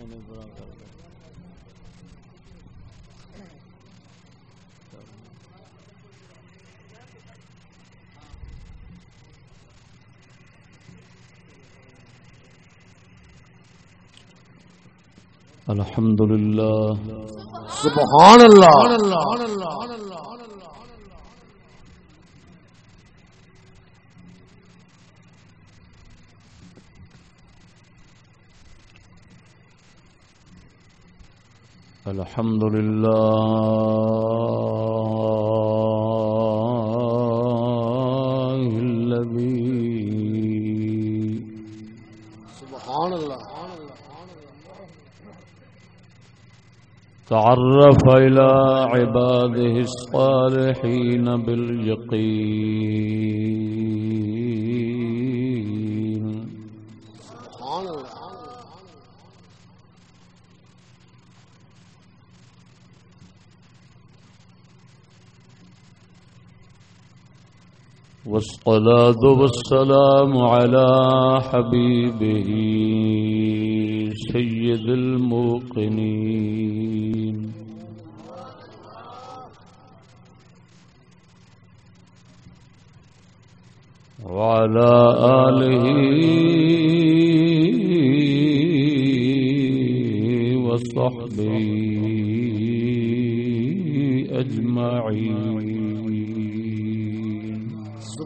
أنا برافو الحمد لله. سبحان الله. الحمد لله الذي سبحان اللہ تعرف إلى عباده الصالحين باليقين والصلاة والسلام على حبيبه سيد الموقنين. وعلى آله وصحبه أجمعين.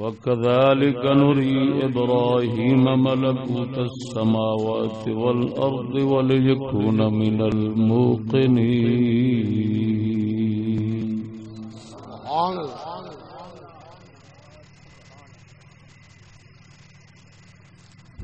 وكذلك نري إبراهيم ملكوت السماوات والأرض وليكون من الموقنين.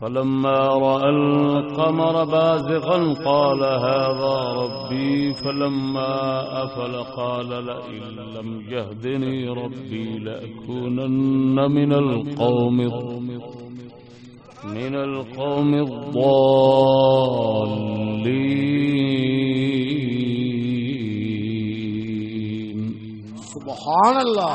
فلما رأى القمر بازغا قال هذا ربي فلما أفل قال لئن لم يهدني ربي لأكونن من القوم من القوم الضالين. سبحان اللہ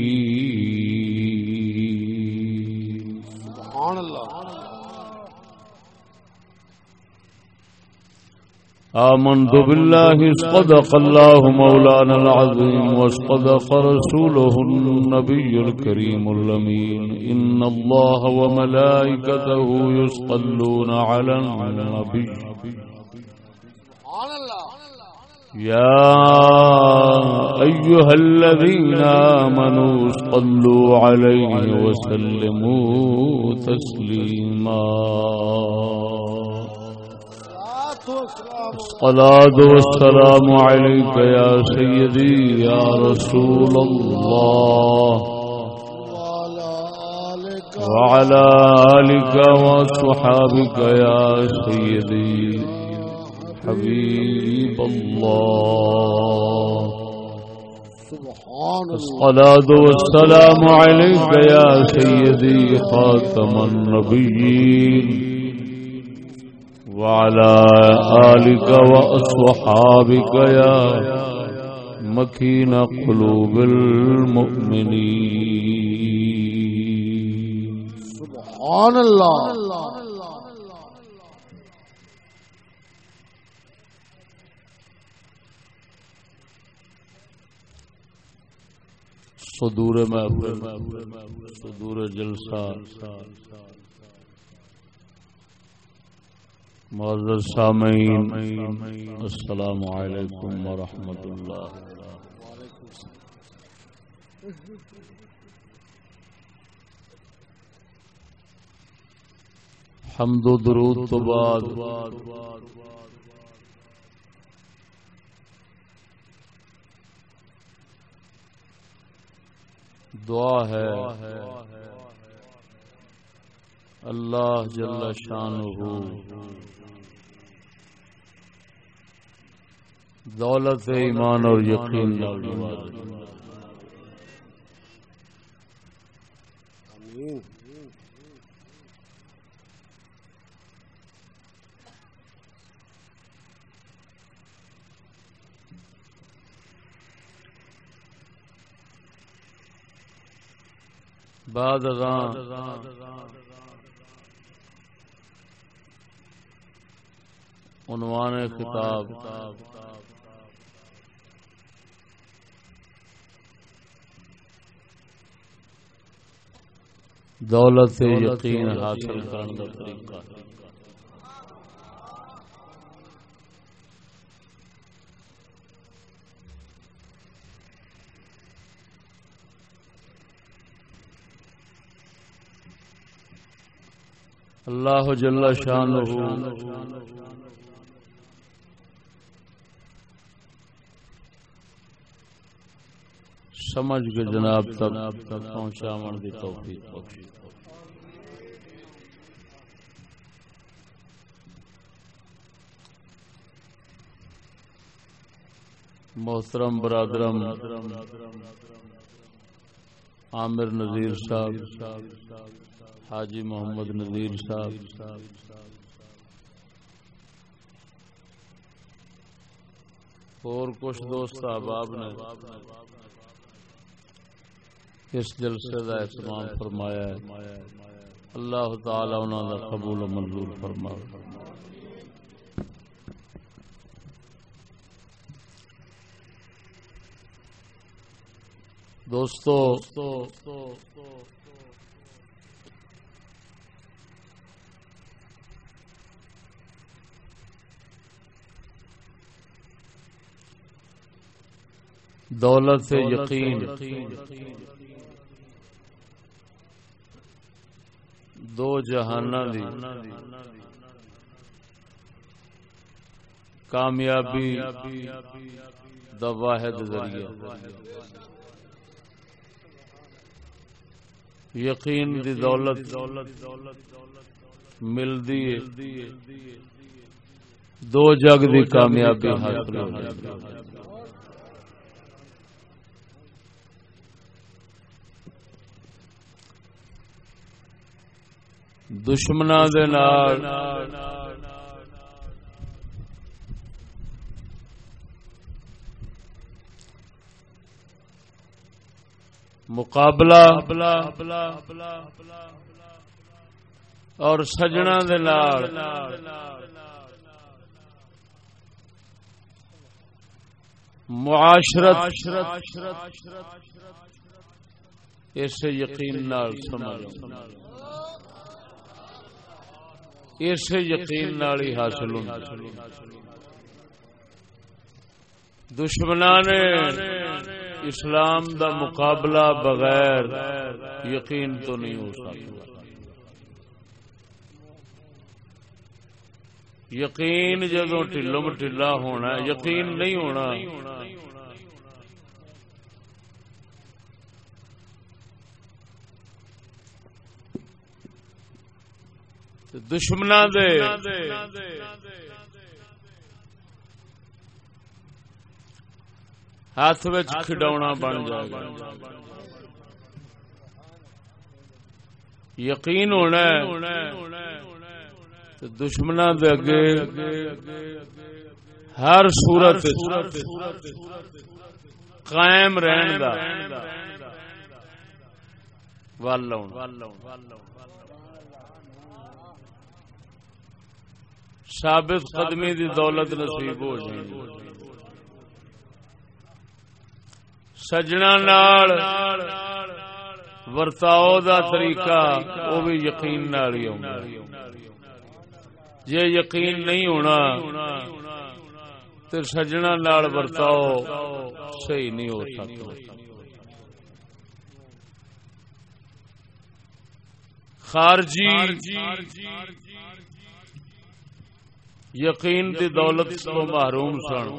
آمنت بالله صدق الله مولانا العظيم وصدق رسوله النبي الكريم اللمين إن الله وملائكته يصلون على النبي. يا أيها الذين آمنوا صلوا عليه وسلموا تسليما. الصلاة والسلام عليك يا سيدي يا رسول الله. وعلى آلك وصحابك يا سيدي حبيب الله. الصلاة والسلام عليك يا سيدي خاتم النبيين. وعلى آلك وأصحابك يا مكين قلوب المؤمنين. سبحان اللہ. صدور محفل صدور جلسہ معزز سامعین السلام علیکم ورحمۃ اللہ۔ حمد و درود تو بعد۔ دعا ہے۔ اللہ جل شانہ دولت ایمان اور یقین۔ بعد ازاں عنوان خطاب۔ دولت یقین حاصل کرنے کا طریقہ۔ اللہ جل شانہ سمجھ کے جناب تک پہنچاون دی توفیق بخشے محترم برادرم، عامر نذیر صاحب، حاجی محمد نذیر صاحب، اور کچھ دوست احباب نے اس جلسے کا اہتمام فرمایا ہے۔ اللہ تعالی انہوں کا قبول و منظور فرما۔ دوستو دولت سے یقین۔ دو جہانہ دی۔ کامیابی دا واحد ذریعہ۔ یقین دی دولت ملدی دو جگ دی کامیابی حاصل ہو جاتی۔ دشمنا دے نال۔ مقابلہ اور سجنا دے نال۔ معاشرت اسے یقین نال سمجھ اسے یقین نال ہی حاصل ہوندی دشمناں نے اسلام دا مقابلہ بغیر یقین تو نہیں ہو سکتا یقین جدو ٹھلم ٹھلا ہونا یقین نہیں ہونا دشمنا دے۔ ہاتھ کھڈونا بن جائے گا۔ یقین ہونا ہے تے دشمناں دے اگے ہر صورت قائم رہن دا۔ ول ثابت قدمی دی دولت نصیب ہو جائے۔ سجنا نال ورتاؤ دا طریقہ وہ بھی یقین نال ہی ہوگا جے یقین نہیں ہونا تو سجنا نال ورتاؤ صحیح نہیں ہو سکتا۔ خارجی یقین دی دولت تو محروم سن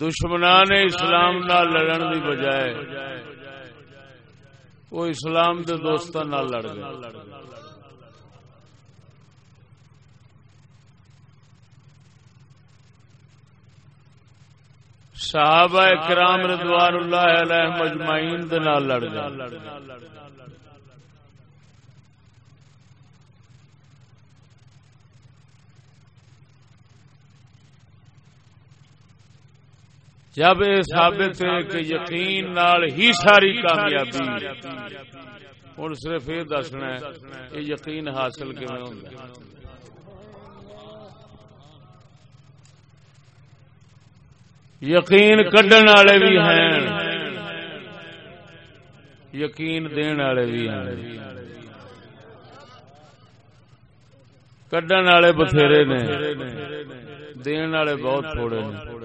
دشمنان اسلام نہ لڑن دی بجائے وہ اسلام دے دوستوں لڑ گئے۔ صحابہ کرام رضوان اللہ علیہ مجمعین دے نال لڑ گئے۔ جب یہ ثابت ہے کہ یقین نال ہی ساری کامیابی ہوں صرف یہ دسنا ہے یہ یقین حاصل کیون ہوگا یقین کڈن والے بھی ہیں۔ یقین دین والے بھی ہیں۔ کڈن والے بتھیرے نے۔ دین والے بہت تھوڑے نے۔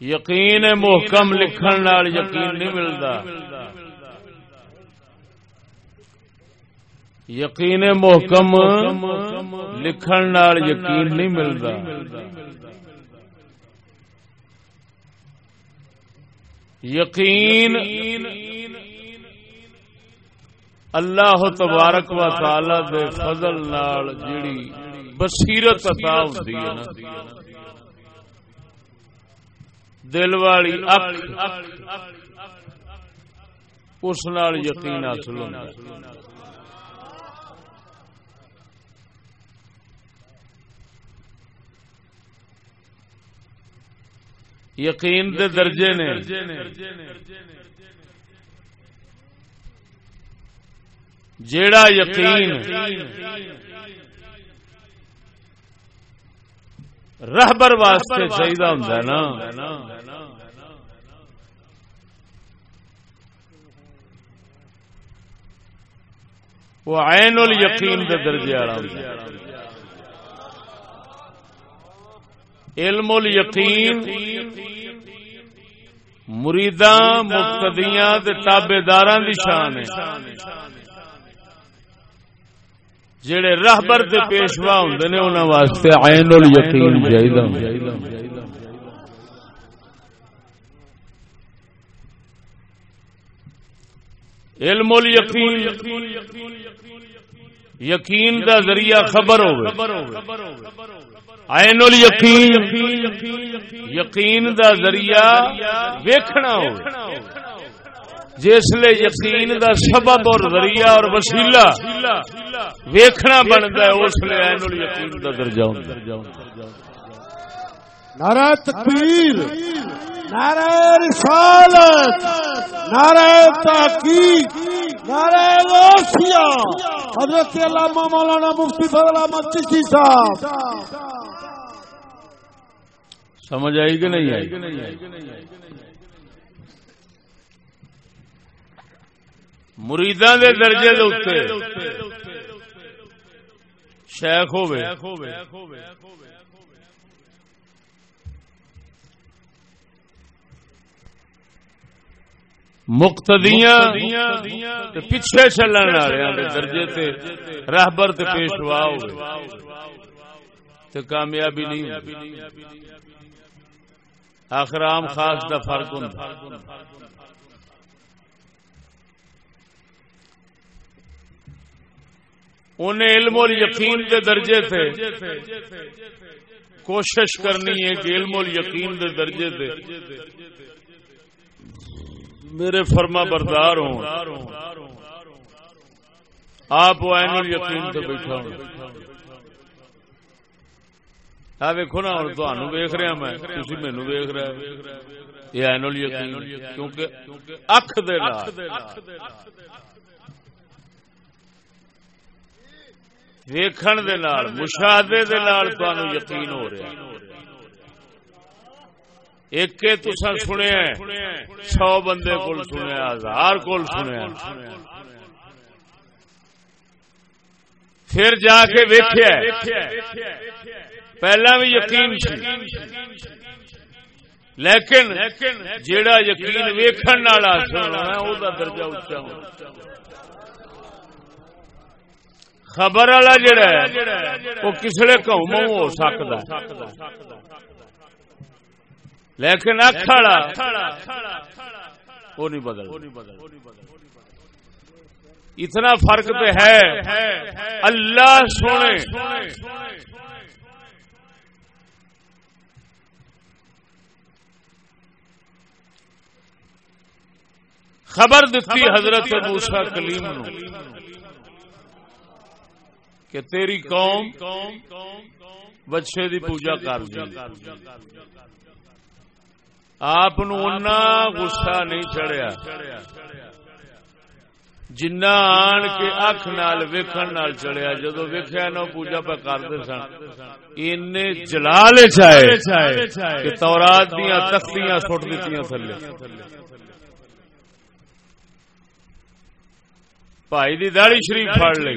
یقین محکم لکھن یقین نہیں ملتا۔ یقین محکم لکھن نال یقین نہیں ملتا۔ یقین اللہ تبارک و تعالی دے فضل نال جیڑی بصیرت عطا ہوندی ہے نا۔ دل والی اکھ اس نال یقین حاصل ہونا یقین دے درجے نے۔ جیڑا یقین رہبر واسطے چاہیے ہوں نا۔ وہ عین ال یقین کے درجے والا۔ علم ال یقین مریداں، مقتدیاں تابے دار کی شان ہے۔ جڑے راہبر دے پیشوا ہوں نے انہوں واسطے عین ال یقین علم ال یقین دا ذریعہ خبر ہو عین الیقین یقین دا ذریعہ ویکھنا ہو۔ جس جسے یقین دا سبب اور ذریعہ اور وسیلہ ویکھنا بنتا ہے، اس لیے عین الیقین دا درجہ ہوندا ہے۔ نعرہ تکبیر، نعرہ رسالت، نعرہ تحقیق، نعرہ غوثیہ۔ حضرت علامہ مولانا مفتی فضل احمد چشتی صاحب۔ سمجھ آئی کہ نہیں آئی؟ مریداں دے درجے دے اوتے شیخ ہوے مقتدیاں پیچھے چلن والے درجے تے راہبر تے پیشوا ہوے تے کامیابی نہیں آخر عام خاص دا فرق ہوندا۔ انہیں علم اور یقین کے درجے تھے کوشش کرنی ہے کہ علم اور یقین کے درجے تھے میرے فرما بردار ہوں۔ آپ عین الیقین سے بیٹھا ہوں۔ آ ویکو نا ہوں تمہیں ویخ رہا میں تھی مینو ویخ رہا یہ عین الیقین، کیونکہ اکھ دے ویکھن دے نال، مشاہدے دے نال تانوں یقین ہو رہا ہے۔ ایک تسا سنیا سو بندے کول سنیا ہزار کول سنیا پھر جا کے ویکھیا پہلا بھی یقین لیکن جیڑا یقین ویکھن والا سننا او دا درجہ اونچا ہونا خبر والا جڑا ہے وہ کسڑے قوم ہو سکتا لیکن اکھ والا وہ نہیں بدل اتنا فرق تو ہے۔ اللہ سونے۔ خبر دیتی حضرت موسا کلیم نو کہ تیری قوم بچے دی پوجا کر آپ غصہ نہیں چڑھیا۔ جنا آن کے اکھ نال ویکھن نال چڑھیا، جدو ویکھیا نو پوجا پہ کرتے سن۔ این جلال چاہے کہ تورات دیاں تختیاں سٹ دیتیاں تھلے۔ بھائی دی داڑی شریف پھڑ لئی۔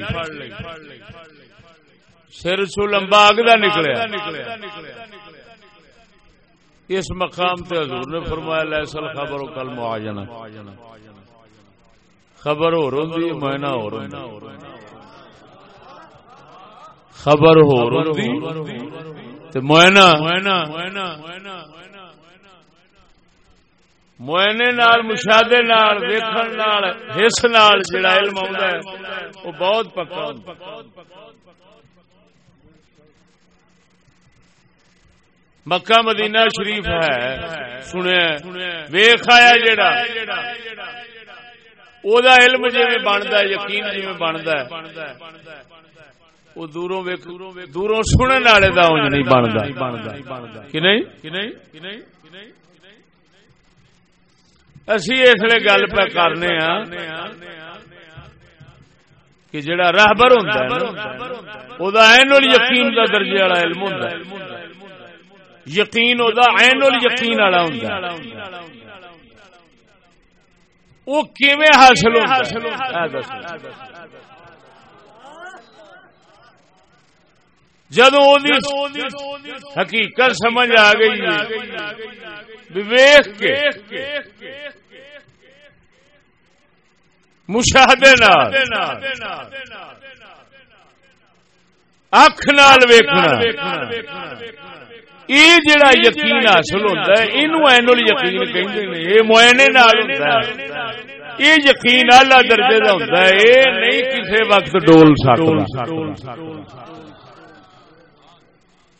سر چو لمبا اگدا نکلیا۔ اس مقام تے حضور نے فرمایا لیسل خبر و کل معاجنا خبر ہو روندی مہینہ ہو روندی خبر ہو روندی تے مہینہ موئنے نال، مشاہدے نال، ویکھن نال، حس نال جڑا علم آوندا ہے وہ بہت پکا مکہ مدینہ شریف ہے۔ سنیا ویخ آیا جڑا او دا علم جی بنتا ہے، یقین جی بنتا ہے۔ وہ دوروں دوروں سننے والے کا نہیں بنتا کہ نہیں؟ اسی اس لیے گل پہ کرنے ہاں کہ جڑا راہبر ہوں وہ این ال یقین کا درجے والا علم ہوں یقین این ال یقین والا ہوں وہ حاصل جدو حقیقت سمجھ آ گئی ویخ کے مشاہدے اکھ نال ویکھنا۔ یہ جڑا یقین حاصل ہوتا ہے یہ اینل یقین کہیں یہ معائنے یہ یقین آلہ درجے کا ہوتا ہے یہ نہیں کسی وقت ڈول سکتا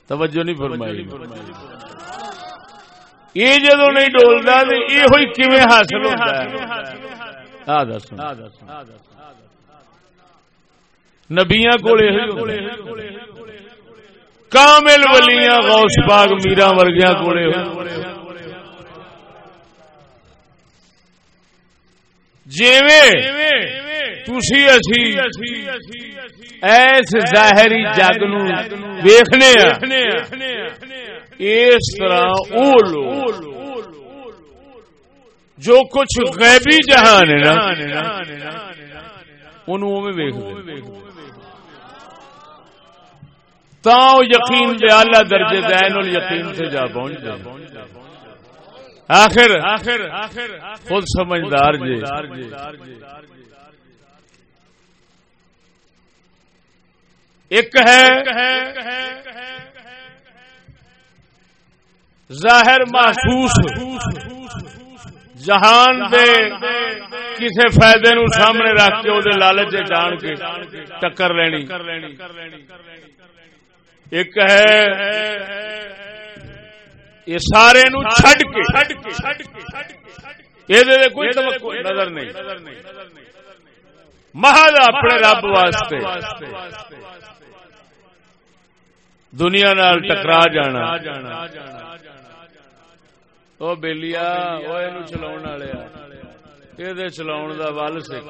توجہ نہیں فرمائی یہ جدو نہیں ڈولتا تو یہ ہوئی کیویں حاصل ہوتا ہے نبیاں کولے کامل ولیاں غوث باغ میرا ورگیاں کولے تسی اسی ایس ظاہری جگ نو اس طرح او لوگ جو کچھ غیبی جہان ہے نا انہوں میں تا یقین دے اعلی درجے دین ال یقین سے جا پہنچ جائے آخر، خود سمجھدار جی۔ ایک ہے، ظاہر محسوس، جہان دے کسے فائدے نو سامنے رکھ کے وہ لالچ جان کے ٹکر لینی۔ ایک ہے یہ سارے نو چھڈ کے یہ کوئی نظر نہیں محض اپنے رب واسطے دنیا نال ٹکرا جانا وہ بےلیا وہ چلا یہ چلا ول سے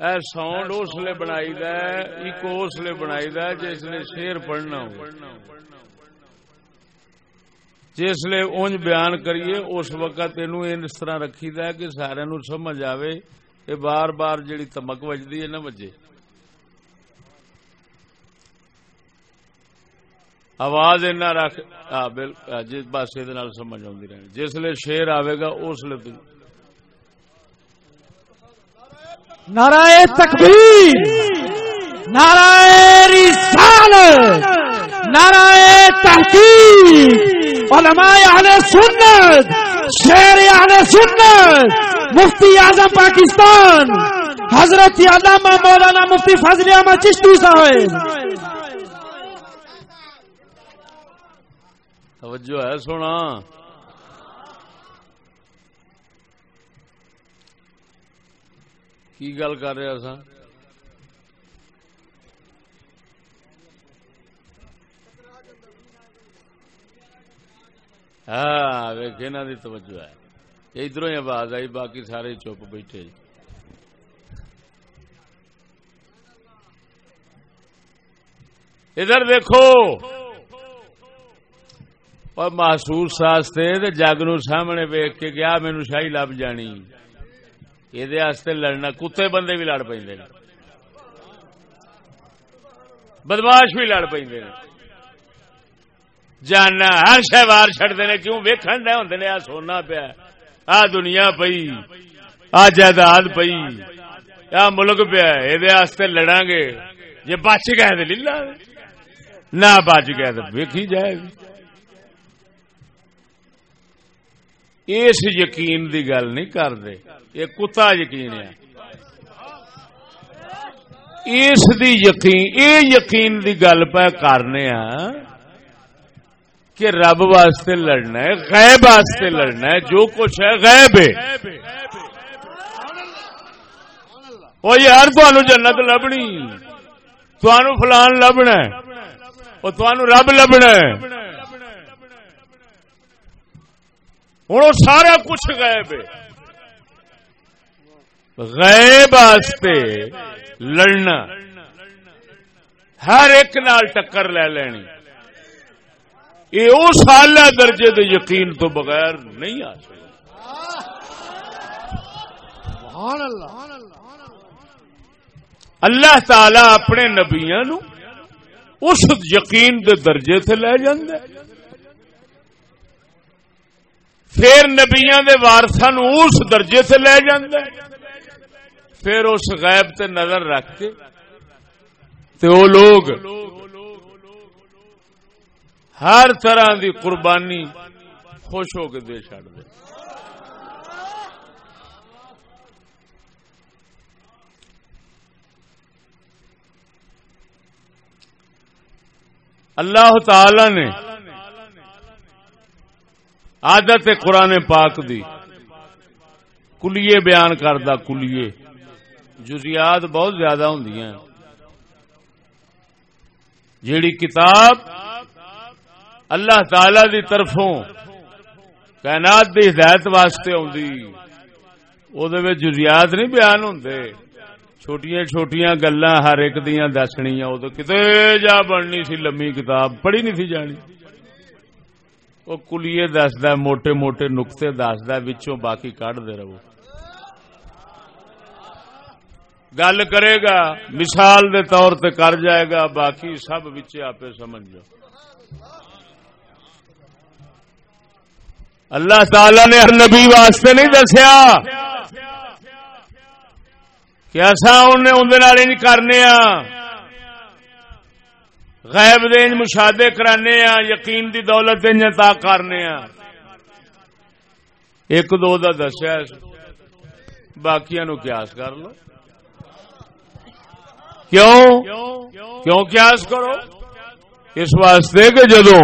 اے ساؤنڈ اس لیے بنائی دکو اس لیے بنائی د جس نے شیر پڑھنا ہو۔ جس لیے اونج بیان کریے، اس وقت یہ اس طرح رکھی دا کہ سارے نو سمجھ آوے یہ بار بار جڑی تمک وجدی ہے نہ وجے۔ آواز اینا رکھ بالکل جس بس یہ سمجھ آتی رہی جس لیے شیر آئے گا، اس لیے نعرہ تکبیر، نعرہ رسالت، نعرہ تحقیق، علماء اہل سنت، شیر اہل سنت، مفتی اعظم پاکستان، حضرت علامہ مولانا مفتی فضل احمد چشتی صاحب۔ توجہ ہے، سونا۔ کی گل کر رہے سا ہاں دی توجہ ہے۔ ادھر ہی آواز آئی، باقی سارے چپ بیٹھے جی۔ ادھر دیکھو اور محسوس واسطے جگ نو سامنے ویک کے گیا مینو شاہی لب جانی۔ یہ لڑنا کتے بندے بھی لڑ پہ بدماش بھی لڑ پہ جانا ہر شہوار چڑھتے ہیں کیوں ویکن دے ہوں آ سونا پیا آ دنیا پئی آ جائیداد پئی آ ملک پیا یہ لڑا گے جی بچ گئے تو لیلا نہ بچ گئے تو ویکھی جائے گی اس یقین دی گل نہیں کرتے۔ یہ کتا یقین ہے۔ اس دی یقین، اے یقین دی گل پہ کرنے ہاں کہ رب واسطے لڑنا ہے، غیب واسطے لڑنا ہے، جو کچھ ہے غیب ہے۔ وہ یار تمہوں جنت لبنی۔ تمہوں فلان لبنا وہ تمہوں رب لبنا ہوں سارا کچھ غائب ہے۔ غیب واسطے لڑنا۔ ہر ایک نال ٹکر لے لینی۔ یہ اس سالہ درجے دے یقین تو بغیر نہیں آ سکتا۔ اللہ۔ تعالی اپنے نبیا نو اس یقین دے درجے سے لے جاندے۔ پھر نبیا دے وارسا نو اس درجے سے لے جاندے پھر اس غیب تے نظر رکھ کے تے وہ لوگ ہر طرح دی قربانی خوش ہو کے دے چڑ دے۔ اللہ تعالی نے عادت قرآن پاک دی۔ کلیے بیان کردہ کلیے۔ جزیات بہت زیادہ ہوں جیڑی کتاب اللہ تعالی دی طرفوں کائنات دی ہدایت واسطے جزیات نہیں بیان ہوں چھوٹیاں چھوٹیاں گلا ہر ایک دیا دسنیا وہ کتنے جا بننی سی لمبی کتاب، پڑھی نہیں سی جانی۔ وہ کلیے دسد موٹے موٹے نقطے دسد باقی کھ دے رہو۔ گل کرے گا، مثال دے طور تے کر جائے گا، باقی سب بچے آپ سمجھ جاؤ۔ اللہ تعالی نے ہر نبی واسطے نہیں دسیا۔ کہ ایسا انہیں اندر نہیں کرنے ہاں۔ غیب دے مشاہدے کرانے ہاں یقین دی دولت تا کرنے ہاں۔ ایک دو دا دسیا باقی نو قیاس کر لو۔ کیوں؟ کیوں قیاس کرو؟ اس واسطے کہ جدو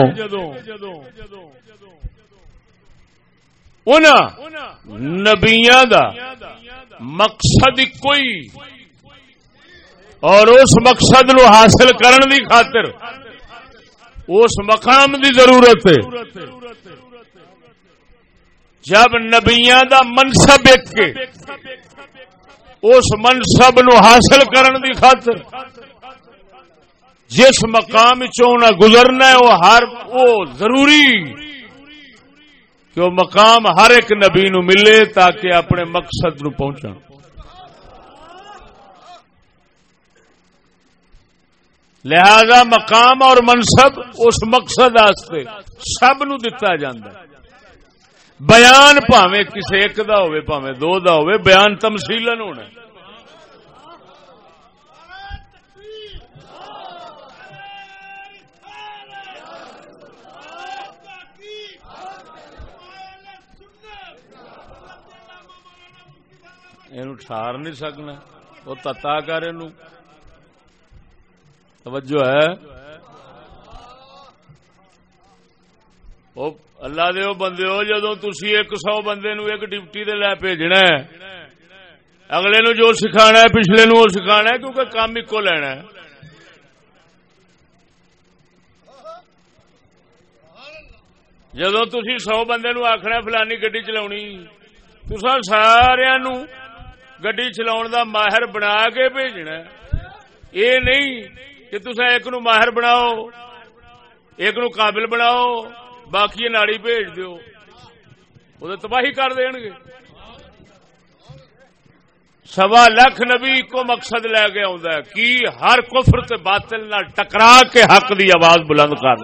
نبیاں دا مقصد کوئی اور اس مقصد نو حاصل کرن دی خاطر اس مقام دی ضرورت ہے۔ جب نبیاں دا منصب ایک کے اس منصب نو حاصل کرن دی خاطر جس مقام چونا گزرنا ہے، وہ ہر، وہ ضروری کہ وہ مقام ہر ایک نبی نو ملے تاکہ اپنے مقصد نو پہنچا لہذا مقام اور منصب اس مقصد آستے سب نو دتا جاندہ بیان پاوے کسی ایک دا ہوئے پاوے دو دا ہوئے بیان تمثیلن ہونا یہ ٹھار نہیں سکنا، وہ تتا کر توجہ ہے۔ اللہ دے بندے ہو جدو تھی ایک سو بندے نو ایک ڈپٹی دے لے بھیجنا ہے، اگلے نو جو سکھانا ہے، پچھلے نو سکھانا ہے، کیونکہ کام ایک لینا ہے۔ جدو تھی سو بندے نو آخنا فلانی گڈی چلا تسا سارا نو گڈی چلاؤ دا ماہر بنا کے بھیجنا یہ نہیں کہ تسا ایک نو ماہر بناؤ، ایک نو قابل بناؤ، باقی ناڑی بھیج دیو۔ وہ تباہی کر دین گے۔ سوا لکھ نبی کو مقصد لے کے آ کی ہر کفر تے باطل نہ ٹکرا کے حق دی آواز بلند کر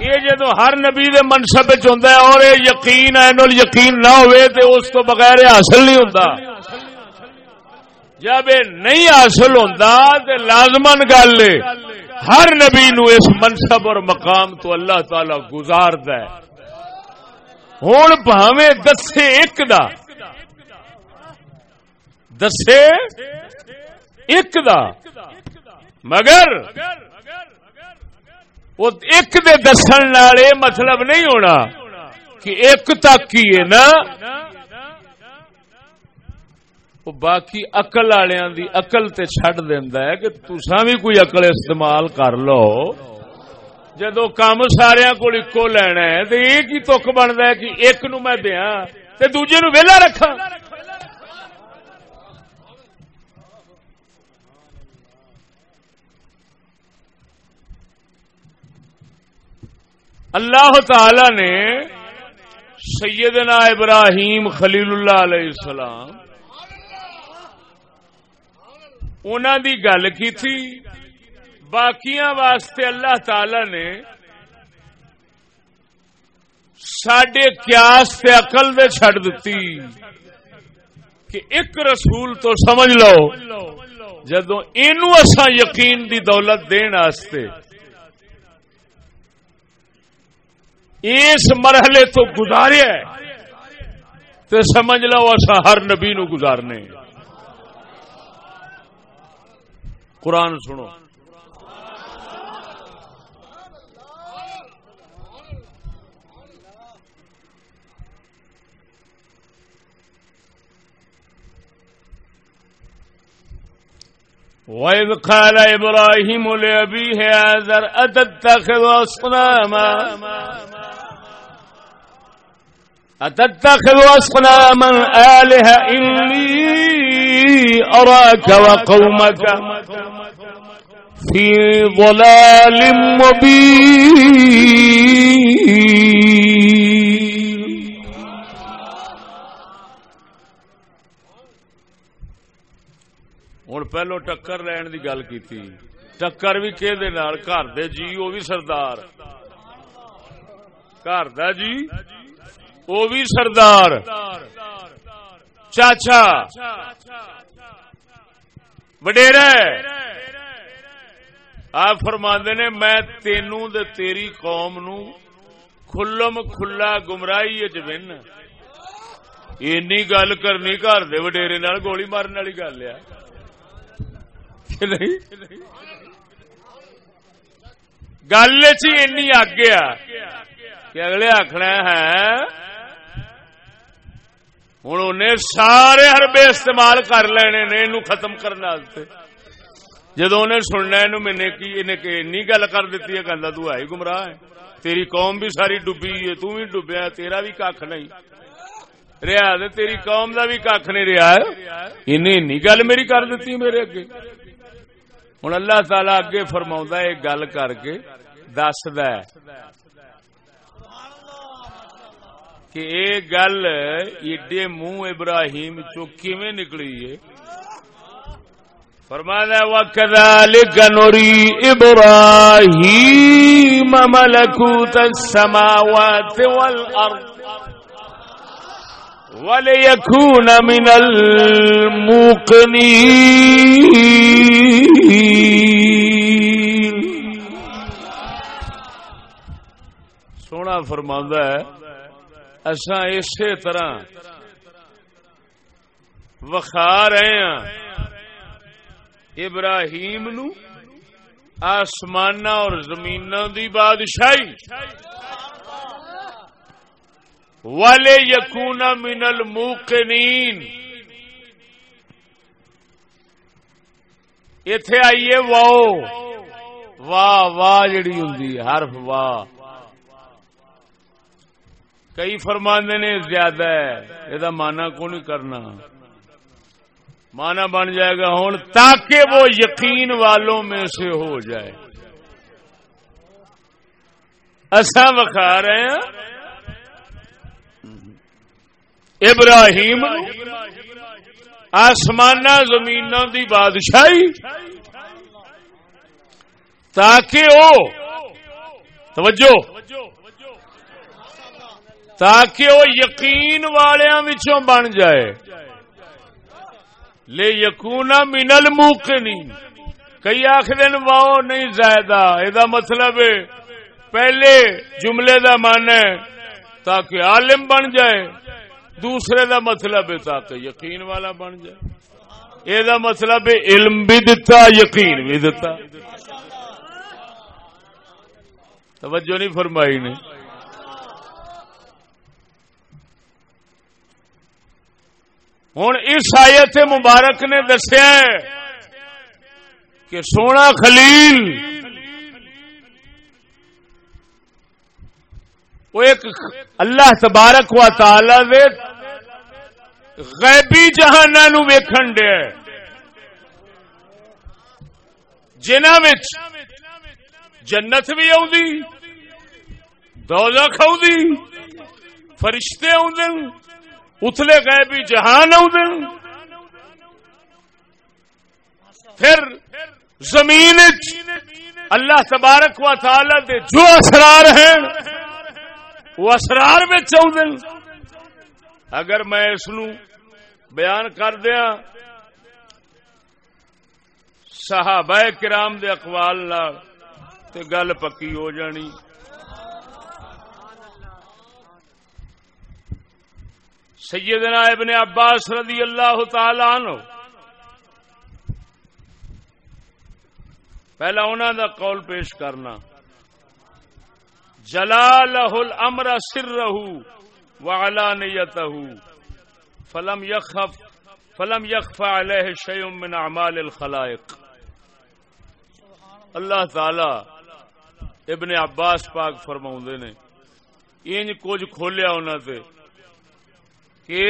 یہ جدو ہر نبی دے منصب چ اور یقین یقین نہ ہوئے تے اس تو بغیر حاصل نہیں ہوتا جب یہ نہیں حاصل ہوتا تو لازمن گل ہر نبی نو اس منصب اور مقام تو اللہ تعالی گزار ہوں پاوے دسے ایک دا۔ دسے ایک دا۔ مگر ایک دے دسن مطلب نہیں ہونا کہ ایک تک ہی ہے نا؟ وہ باقی اقل والوں دی اقل تے چڈ دینا ہے کہ تسا بھی کوئی اقل استعمال کر لو۔ جدو کام سارا کو لینا ہے تو یہ کی تک بنتا ہے کہ ایک نو میں دیا تے دوجے نو ویلا رکھا اللہ تعالی نے سیدنا ابراہیم خلیل اللہ علیہ السلام دی گل کی تھی؟ باقیاں واسطے اللہ تعالی نے سڈے قیاس تے اقل دے چھڑ دیتی کہ ایک رسول تو سمجھ لو جدو اینو اسا یقین دی دولت دین آستے، اس مرحلے تو گزارے تو سمجھ لو اسا ہر نبی نو گزارنے۔ قرآن سنو وَإِذْ قَالَ إِبْرَاهِيمُ لِأَبِيهِ آذَرْ أَتَتَّخِذُ أَصْنَامًا؟ أَتَتَّخِذُ أَصْنَامًا آلِهَةً إِنِّي أَرَاكَ وَقَوْمَكَ في ضلال مبين. ہوں پہلو ٹکر لین کی گل کی ٹکر بھی کہ گھر دے جی وہ بھی سردار۔ گھر دا جی وہ بھی سردار۔ چاچا وڈیرا آپ فرما نے، میں تینوں دے تیری قوم نو کھلم کھلا گمراہی چن اینی گل کرنی گھر دے وڈیرے نال گولی مارن والی گل ہے۔ گل چی اینی آگے کہ اگلے آخنا ہے ہوں انہیں سارے حربے استعمال کر لینے نے اینو ختم کرنے جدو انہیں سننا اینو کی گل کر دیتی ہے کہ تو ہے گمراہ ہے۔ تیری قوم بھی ساری ڈبی ہے، تو بھی ڈبیا تیرا بھی کھ نہیں۔ رہا تیری قوم دا بھی کھ نہیں رہا این گل میری کر دیتی میرے اگے۔ ہوں اللہ تعالی اگے فرما یہ گل کر کے دس کہ یہ گل ایڈے منہ ابراہیم چو کیویں نکلی ہے؟ فرمانا وكذلك نري إبراهيم ملكوت السماوات والأرض وليكون من الموقنين۔ سونا فرما ہے اصا اسی طرح وخا رہے ہیں ابراہیم نو آسمان اور زمین دی بادشاہی۔ والے یقون من الموقنین اتے آئیے واؤ۔ واہ واہ جڑی ہوں حرف واہ۔ کئی فرماندے نے زیادہ ہے، یہ مانا کو نہیں کرنا؟ مانا بن جائے گا ہوں تاکہ وہ یقین والوں میں سے ہو جائے۔ اصا وکھا رہے ہیں۔ ابراہیم آسمان زمین دی بادشاہی۔ تاکہ وہ، توجہ۔ تاکہ وہ یقین والوں بن جائے۔ لے یقونا منل موقنی۔ کئی آخر واؤ نہیں زائدہ۔ یہ مطلب پہلے جملے دا من ہے، تاکہ عالم بن جائے۔ دوسرے دا مطلب ہے تاکہ یقین والا بن جائے۔ یہ مطلب علم بھی دتا، یقین بھی دتا۔ توجہ نہیں فرمائی نے۔ ہوں اس آیت مبارک نے دسیا کہ سونا خلیل، وہ ایک اللہ تبارک و تعالی دے غیبی جہان ویکھن دیا جنہ جنت بھی آوزہ کھاؤ فرشتے آدھے اتلے گئے بھی جہان پھر زمین اللہ تبارک و تعالی دے جو اسرار ہیں، وہ اسرار میں چاہتے اگر میں اس بیان کر دیا صحابہ کرام دے اقوال تے گل پکی ہو جانی۔ سیدنا ابن عباس رضی اللہ تعالی عنہ۔ پہلا انہوں دا قول پیش کرنا۔ جلالہ الامر سرہ وعلانیتہ فلم یخف فلم یخفى علیہ شیء من اعمال الخلائق۔ اللہ تعالی ابن عباس پاک فرماؤں نے انج کچھ کھولیا انہوں نے کہ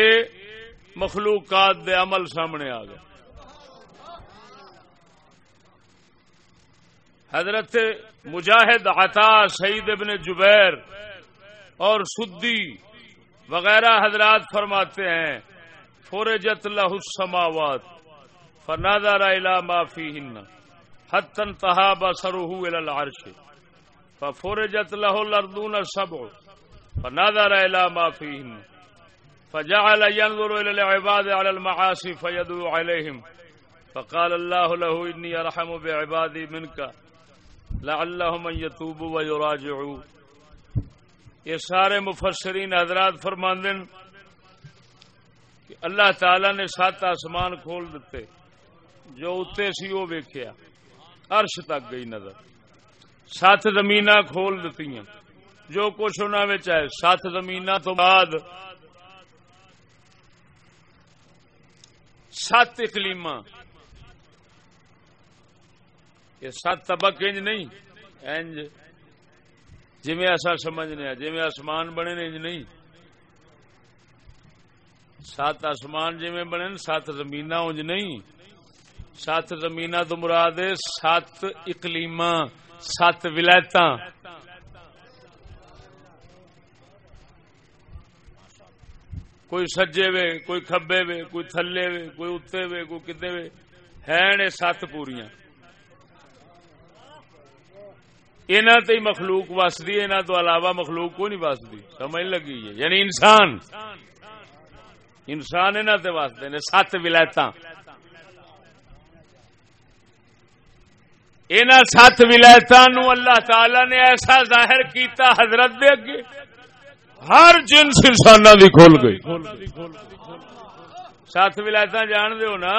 مخلوقات دے عمل سامنے آ گئے۔ حضرت مجاہد، عطا، سعید ابن جبیر اور سدی وغیرہ حضرات فرماتے ہیں فورجت لہ السماوات فنادر الى ما فيهن حتى انتهى بصره الى العرش، ففرجت له الارضون السبع فنادر الى ما فيهن فجعل ينظر إلى العباد على المعاصي فيدعو عليهم. فقال الله له، إني أرحم بعبادي منك لعلهم ان يتوبوا ويراجعوا. یہ سارے مفسرین حضرات فرماندن کہ اللہ تعالی نے سات آسمان کھول دیتے، جو اتنے سی وہ ویکیا عرش تک گئی نظر۔ سات زمین کھول دیتی جو کچھ انہوں ہے، سات زمین تو بعد سات اقلیم یہ سات طبق انج نہیں، انج جی ایسا سمجھنے جی آسمان بنے انج نہیں۔ سات آسمان جی بنے سات زمین انج نہیں۔ سات زمین تو مراد سات اقلیم سات ولایت کوئی سجے وے، کوئی کھبے وے، کوئی تھلے وے، کوئی اتنے وے، کوئی کدے وے ہے سات پوریاں۔ انہ تے مخلوق وسدی انہ تو علاوہ مخلوق کو نہیں وسدی سمجھ لگی ہے؟ یعنی انسان۔ انسان انہ تے واسطے نے سات ولایت ان سات ولایت اللہ تعالی نے ایسا ظاہر کیتا حضرت دے اگے۔ ہر جنس انسان دی کھول گئی۔ سات ولایت جان دو نا۔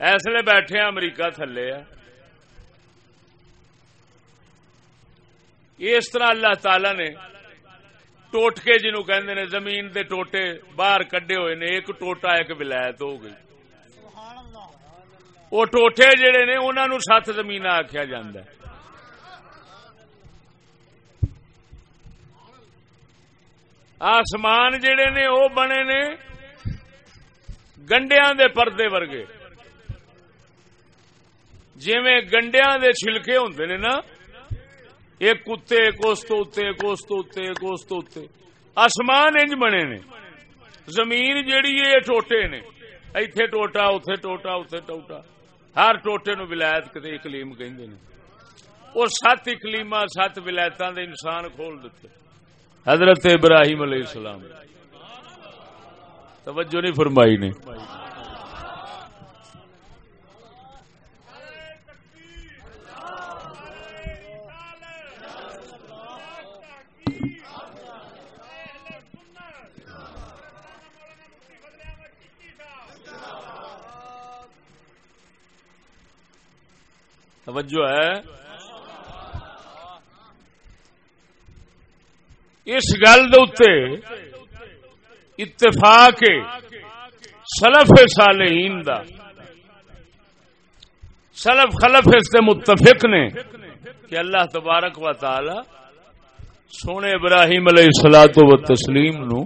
اس لیے بیٹھے امریکہ تھلے۔ اس طرح اللہ تعالی نے ٹوٹکے جنو کہ زمین دے ٹوٹے باہر کڈے ہوئے نے ایک ٹوٹا ایک ولایت ہو گئی۔ وہ ٹوٹے جڑے نے انہوں نے سات زمین آخیا جا آسمان جڑے نے، وہ بنے نے گنڈیا دے پردے ورگے۔ جی گنڈیا دے چھلکے ہوں نے نا، ایک کتے، ایک اس تو اتنے، ایک اس تو اتنے، ایک اس تو اتنے۔ آسمان انج بنے نے۔ زمین جیڑی ہے ٹوٹے نے۔ ایتھے ٹوٹا اتے ٹوٹا اتے ٹوٹا۔ ہر ٹوٹے نو ولایت کتے اکلیم کہندے نے۔ اور سات اکلیم سات ولایتاں دے انسان کھول دیتے۔ حضرت ابراہیم علیہ السلام۔ توجہ نہیں فرمائی نے۔ توجہ ہے۔ اس گل اتفاق سلف صالحین دا۔ سلف خلف اس کے متفق نے کہ اللہ تبارک و تعالی سونے ابراہیم علیہ السلاط و تسلیم نو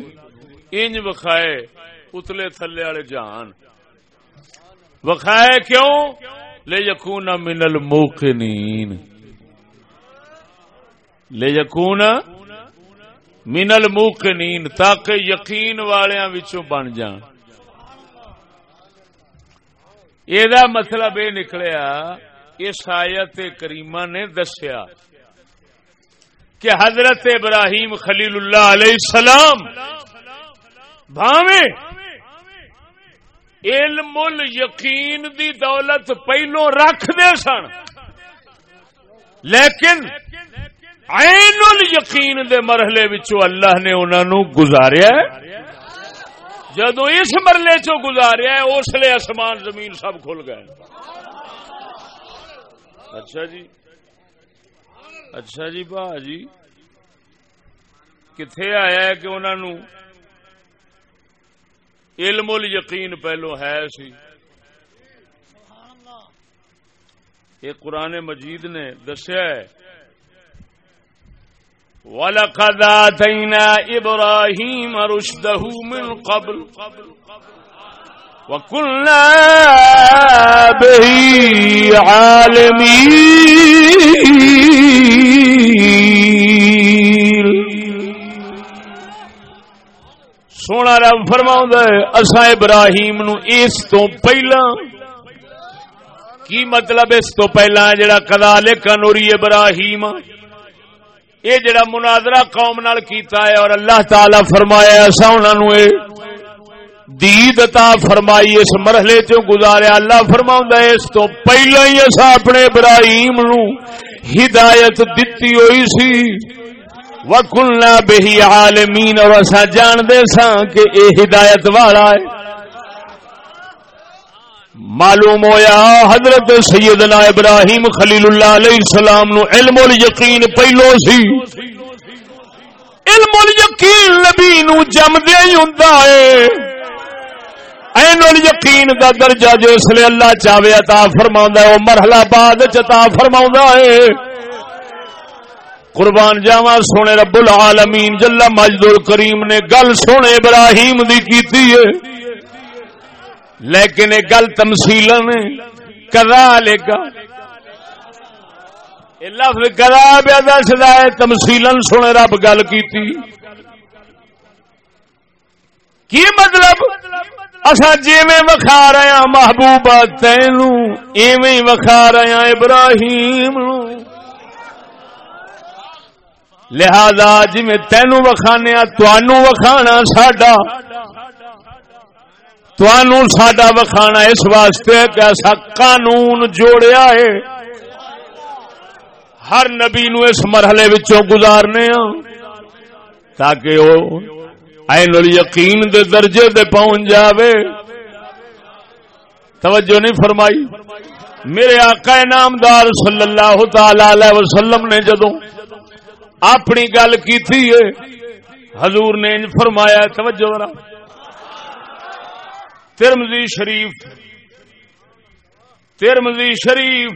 انج وکھائے اتلے تھلے والے جان وکھائے کیوں؟ لے یقون من الموقنین۔ لے یقون من الموقنین تاکہ یقین والیاں وچوں بن جان یہ مطلب یہ نکلیا اس آیت کریمہ نے دسیا کہ حضرت ابراہیم خلیل اللہ علیہ السلام بھاویں، علم یقین دی دولت پہلو رکھ دے سن، لیکن عین یقین دے مرحلے وچوں اللہ نے انہوں گزاریا جدو اس مرلے چو گزاریا ہے، اس لیے آسمان، زمین سب کھل گئے۔ اچھا جی۔ اچھا جی با جی کتنے آیا ہے کہ انہوں علم یقین پہلو ہے سی؟ یہ قرآن مجید نے دسیا ہے۔ وَلَقَدْ آتَيْنَا إِبْرَاهِيمَ رُشْدَهُ مِنْ قَبْلُ وَكُلْنَا بِهِ عَالِمِينَ. سونا رب فرماؤں فرما اصا ابراہیم نو اس تو پہلا، کی مطلب اس تو پہلا جڑا کدا لکھن نوری ابراہیم؟ یہ جڑا مناظرہ قوم نال کیتا ہے اور اللہ تعالی فرمایا ایسا انہوں دید عطا فرمائی، اس مرحلے چوں گزاریا، اللہ فرماؤں اس تو پہلا ہی اسا اپنے ابراہیم نو ہدایت دتی ہوئی سی۔ وکلنا بہی عالمین اور اسا جان دے ساں کہ اے ہدایت والا ہے۔ معلوم ہویا حضرت سیدنا ابراہیم خلیل اللہ علیہ السلام نو علم الیقین پہلو سی۔ علم الیقین نبی نو جم دے ہی ہوندا ہے۔ این الیقین دا درجہ جس لے اللہ چاہے عطا فرماوندا ہے او مرحلہ بعد چ عطا فرماوندا ہے۔ قربان جاواں سونے رب العالمین جل مجد الکریم نے گل سونے ابراہیم دی کیتی ہے۔ لیکن یہ گل تمسیل کدا لے گا۔ لفظ کدا پیا دستا ہے تمسیل سنے رب گل کی مطلب؟ اصا جی وکھا رہے ہیں محبوبہ تین ایویں وکھا رہے ہیں ابراہیم۔ لہذا جی میں تینوں وکھانے ہاں، تنوع وکھانا ساڈا۔ ساڈا وکھانا اس واسطے کہ ایسا قانون جوڑیا ہے۔ ہر نبی نو اس مرحلے وچوں گزارنے ہاں۔ تاکہ وہ این یقین دے درجے دے پہنچ جاوے۔ توجہ نہیں فرمائی۔ میرے آقا نامدار صلی اللہ تعالی علیہ وسلم نے جدو اپنی گل کی تھی، حضور نے فرمایا توجہ ذرا۔ ترمزی شریف ترمزی شریف۔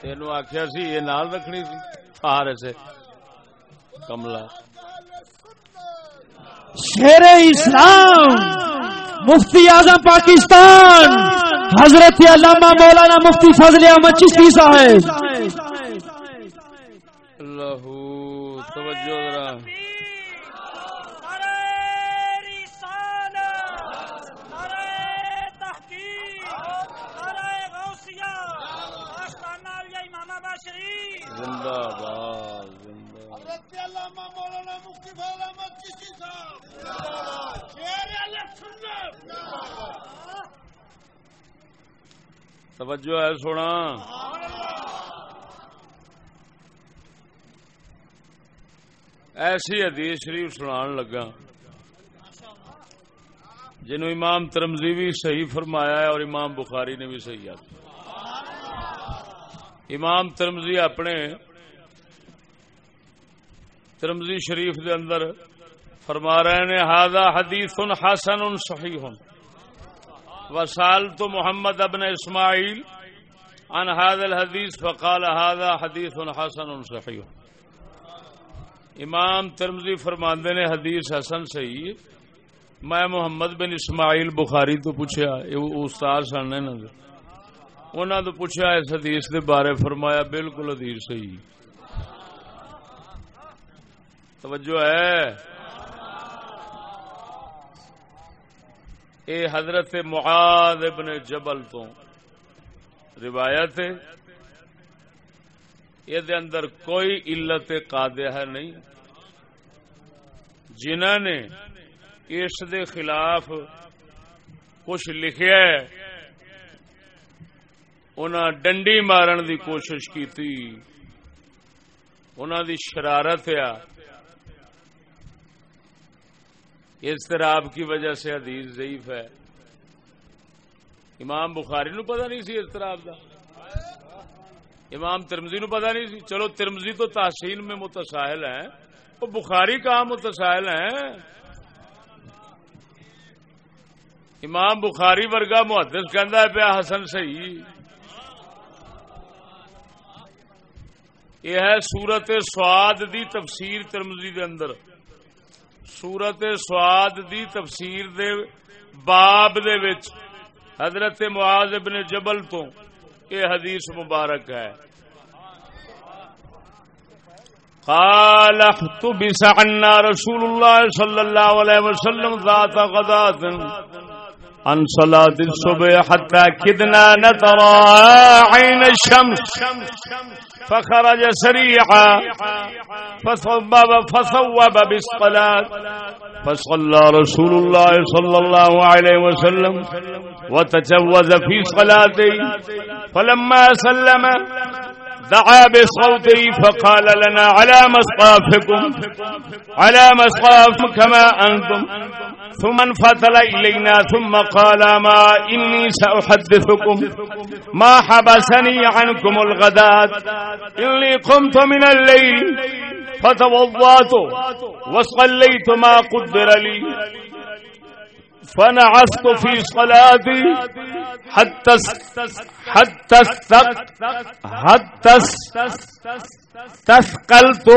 تین آخیا سی یہ نال رکھنی سی؟ سارے سے کملا۔ شیر اسلام مفتی اعظم پاکستان۔ حضرت علامہ مولانا مفتی فضل احمد چشتی صاحب۔ اللہ توجہ ذرا۔ زندہ باد زندہ حضرت علامہ مولانا مفتی فضل احمد چشتی صاحب۔ شیر اللہ سنت۔ توجہ ہے، سونا۔ ایسی حدیث شریف سنان لگا، جنہوں امام ترمزی بھی صحیح فرمایا ہے اور امام بخاری نے بھی صحیح آتا امام ترمزی اپنے ترمزی شریف دے اندر فرما رہے ہیں ہاضا حدیث حسن صحیح. ہوں وسال تو محمد ابن اسماعیل ان هذا الحدیث فقال هذا حدیث حسن صحیح۔ امام ترمزی فرماندے نے حدیث حسن صحیح۔ میں محمد بن اسماعیل بخاری تو پوچھا استاد سن انہوں تو پوچھا اس حدیث دے بارے فرمایا بالکل حدیث صحیح۔ توجہ ہے۔ اے حضرت معاذ ابن جبل تو۔ روایت ہے، یہ اندر کوئی علت قادہ نہیں۔ جنہ نے اس دے خلاف کچھ لکھیا ہے، انہاں ڈنڈی مارن دی کوشش کی تھی انہاں دی شرارت ہے۔ اضطراب کی وجہ سے حدیث ضعیف ہے۔ امام بخاری نو پتہ نہیں سی اضطراب دا۔ امام ترمزی نو پتہ نہیں سی۔ چلو ترمزی تو تحسین میں متساہل ہیں۔ وہ بخاری کہاں متساہل ہیں۔ امام بخاری ورگا محدث کہندا ہے پیا حسن صحیح۔ یہ ہے سورت سواد دی تفسیر ترمزی دے اندر۔ سورت سواد دی تفسیر دے باب دے وچ حضرت معاذ ابن جبل تو یہ حدیث مبارک ہے۔ قال احتبس عنا رسول الله صلى الله عليه وسلم ذات غدات عن صلاة الصبح حتى كدنا نترى عين الشمس. فخرج سريعا. فصوب فصوب بالصلاة. فصلى رسول الله صلى الله عليه وسلم وتجوز في صلاته. فلما سلم دعا بصوته فقال لنا على مصقافكم على مصقاف كما أنتم. ثم انفتل إلينا، ثم قال ما إني سأحدثكم، ما حبسني عنكم الغداة، إني قمت من الليل فتوضات وصليت ما قدر لي. فنعست في صلاتي حتى حتى حتى تثقلت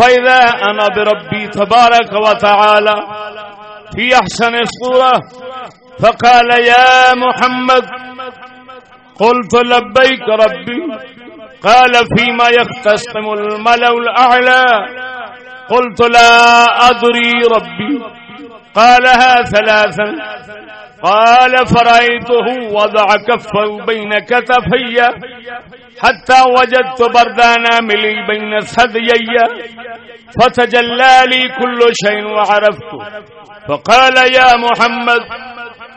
فإذا أنا بربي تبارك وتعالى في أحسن الصورة فقال يا محمد قلت لبيك ربي قال فيما يختصم الملأ الأعلى قلت لا أدري ربي. قالها ثلاثا. قال فرأيته وضع كفه بين كتفي حتى وجدت بردانا ملي بين ثديي فتجلى لي كل شيء وعرفته. فقال يا محمد،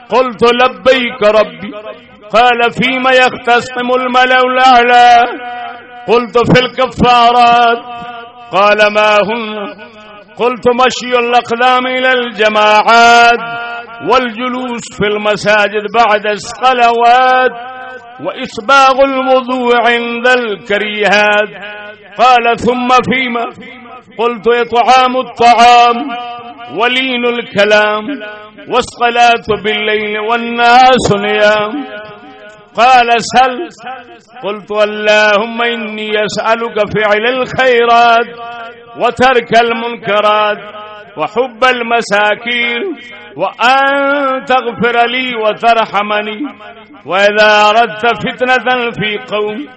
قلت لبيك ربي. قال فيما يختصم الملأ الأعلى؟ قلت في الكفارات. قال ما هن؟ قلت مشي الأقدام إلى الجماعات والجلوس في المساجد بعد الصلوات وإصباغ الوضوء عند الكريهات. قال ثم فيما؟ قلت إطعام الطعام ولين الكلام والصلاة بالليل والناس نيام. قال سل. قلت اللهم إني أسألك فعل الخيرات. وترك المنكرات وحب المساكين وأن تغفر لي وترحمني. وإذا أردت فتنة في قوم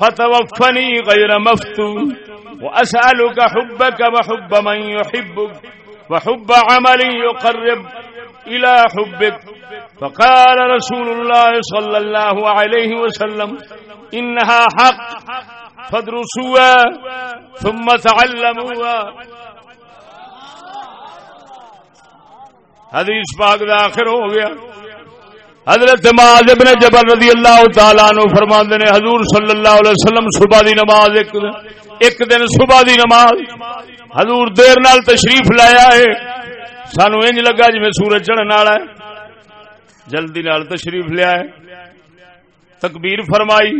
فتوفني غير مفتون. وأسألك حبك وحب من يحبك وحب عمل يقرب إلى حبك. فقال رسول الله صلى الله عليه وسلم إنها حق فادرسوها ثم تعلموها حدیث پاک دا آخر ہو گیا. حضرت معاذ ابن جبل رضی اللہ تعالیٰ عنہ فرماندے نے، حضور صلی اللہ علیہ وسلم صبح دی نماز ایک دن ایک دن صبح دی نماز، حضور دیر نال تشریف لایا ہے سانو انج لگا جی میں سورج چڑھن والا ہے۔ جلدی نال تشریف لیا ہے تکبیر فرمائی،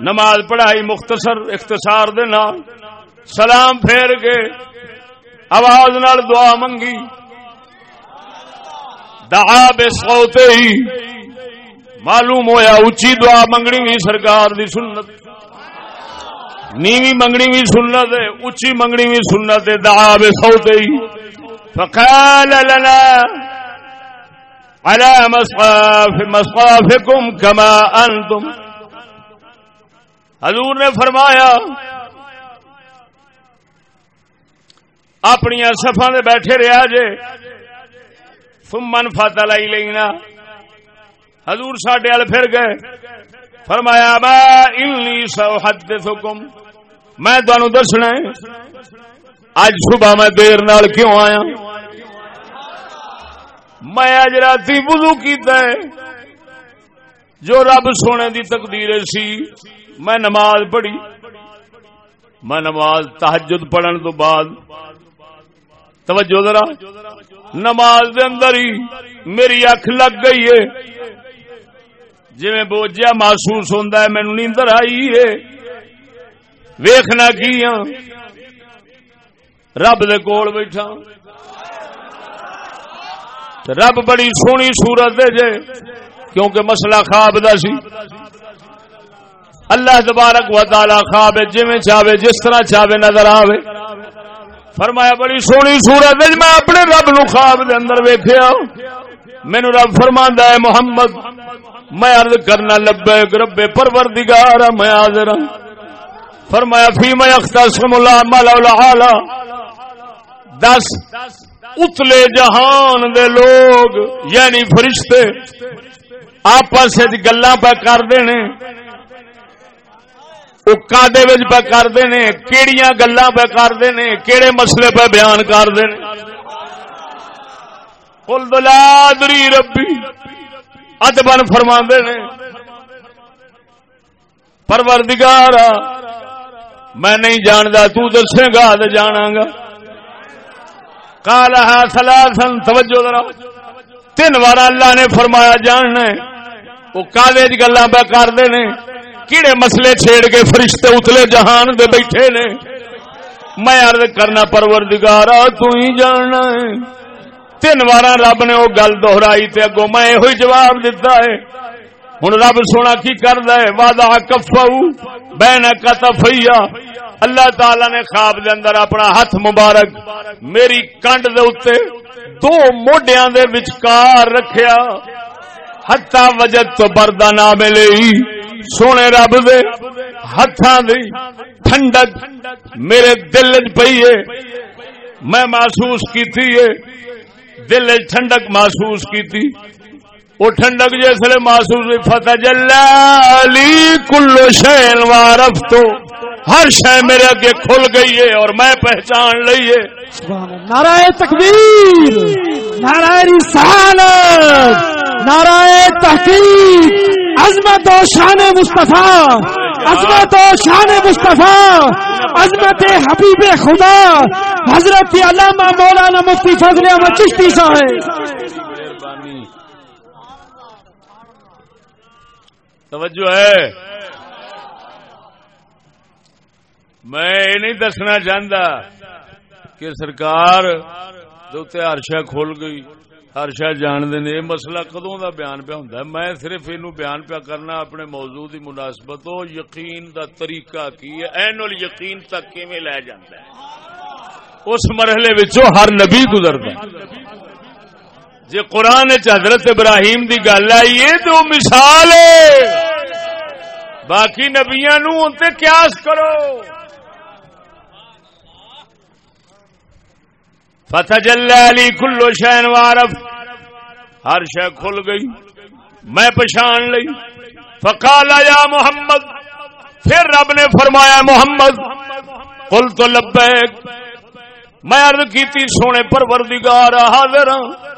نماز پڑھائی مختصر اختصار دے نال، سلام پھیر کے آواز نال دعا منگی۔ دعا بے سوتے ہی، معلوم ہویا اچھی دعا منگنی بھی سرکار دی سنت۔ نیوی منگنی بھی سنت ہے اچھی منگنی بھی سنت ہے دعا بے سوتے ہی۔ فقال لنا على مصاف مصافكم كما انتم حضور نے فرمایا، اپنی سفا دے بیٹھے رہا جے سمن فات لائی لینا حضور ساڈے وال پھر گئے، فرمایا با انی سو میں تمہوں دسنا ہے، اج صبح میں دیر نال کیوں آیا؟ میں اج رات وضو کیتا ہے۔ جو رب سونے دی تقدیر سی، میں نماز پڑھی۔ میں نماز تحجد پڑھن تو بعد۔ توجہ ذرا، نماز دے اندر ہی میری اکھ لگ گئی ہے۔ جی میں بوجھا محسوس ہوتا ہے مینو نیندر آئی ہے۔ ویخنا کی ہاں رب دے کول بیٹھا۔ رب بڑی سونی صورت دے جے، کیونکہ مسئلہ خواب دا سی۔ اللہ تبارک و تعالی خواب جی چاہے جس طرح چاہے نظر آوے۔ فرمایا، بڑی سونی صورت ہے میں اپنے رب نو خواب دے اندر ویکھیا۔ مینو رب فرماندا ہے، محمد، میں عرض کرنا لبے رب پروردگار، میں حاضر ہوں فرمایا، فی میں اختصم اللہ مولا العالی دس اتلے جہان دے لوگ یعنی فرشتے، آپس گلا پہ کرتے ہیں کادے پہ کرتے ہیں کہڑی گلا پہ کرتے ہیں کہڑے مسئلے پہ بیان کرتے ہیں کل دلادری ربی، ادبن فرما نے۔ پروردگار میں نہیں جانتا تو دسے گا تو جانا گا۔ کالا سلاسن توجہ ذرا۔ تین بار اللہ نے فرمایا جاننا وہ کالج گلا پہ کرتے نے۔ کہڑے مسئلے چھیڑ کے فرشتے اتلے جہان دے بیٹھے نے۔ میں ارد کرنا، پروردگارا، تو ہی جاننا ہے۔ تین بار رب نے وہ گل دہرائی تے اگو میں یہ جواب دیتا ہے۔ ہوں رب سونا کی کرد ہے؟ وعدہ کفو بین کتفیا اللہ تعالی نے خواب دے اندر اپنا ہاتھ مبارک میری کنڈ دے اتے دو موڈیا دے وچکار رکھیا۔ ہتا وجد تو بردا نہ ملے سونے رب دے ہاتھاں دی ٹھنڈک میرے دل چ پئی ہے۔ میں محسوس کی تھی دل ٹھنڈک محسوس کیتی۔ وہ ٹھنڈک جیسے محسوس ہوئی فتح جلالی کلو شہن وارف تو۔ ہر شہ میرے اگے کھل گئی ہے اور میں پہچان لئیے نعرہ تکبیر نعرہ رسالت نعرہ تحقیق عظمت و شان مصطفیٰ عظمت و شان مصطفیٰ عظمت حبیب خدا حضرت علامہ مولانا مفتی فضل احمد چشتی صاحب۔ توجہ ہے۔ میں یہ نہیں دسنا چاہتا کہ سرکار ہرشا کھول گئی ہرشا جان دے یہ مسئلہ کدوں دا بیان پہ ہوں میں صرف یہ بیان پیا کرنا اپنے موضوع کی مناسبت یقین دا طریقہ کی ہے؟ این یقین تک کیویں لے جاتا ہے؟ اس مرحلے وچوں ہر نبی گزرتا جی قرآن حضرت ابراہیم دی گل آئی ہے تو مثال ہے۔ باقی نبیا نو قیاس کرو۔ فتح علی کلو شہن وارف ہر شہ کھل گئی۔ میں پچھان لی فقالا یا محمد۔ پھر رب نے فرمایا، محمد کل تو لبیک۔ میں عرض کی سونے پر وردگار حاضر ہوں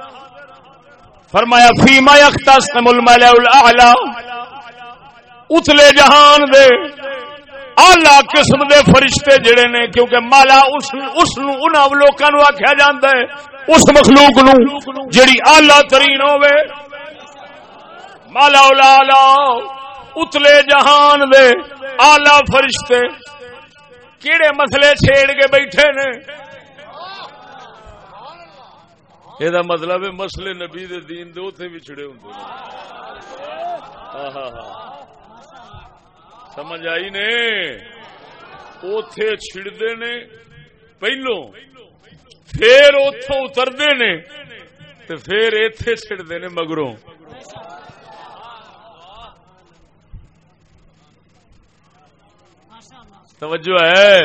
فرمایا، فیما یختصم الملأ الاعلى اتلے جہان دے۔ آلہ قسم دے فرشتے جڑے نے، کیونکہ مالا اس اس نو انہاں لوکاں نو آکھیا جاندا ہے، اس مخلوق نو جڑی آلہ ترین ہوے مالا الاعلى، اتلے جہان دے۔ آلہ فرشتے کیڑے مسئلے چھیڑ کے بیٹھے نے؟ یہ مطلب مسلے نبی دے دین دے ہاں ہاں ہاں سمجھ آئی نے اوتھے چھڑدے نے پہلو پھر اوتھوں اتردے نے تے پھر ایتھے چھڑدے نے مگروں توجہ ہے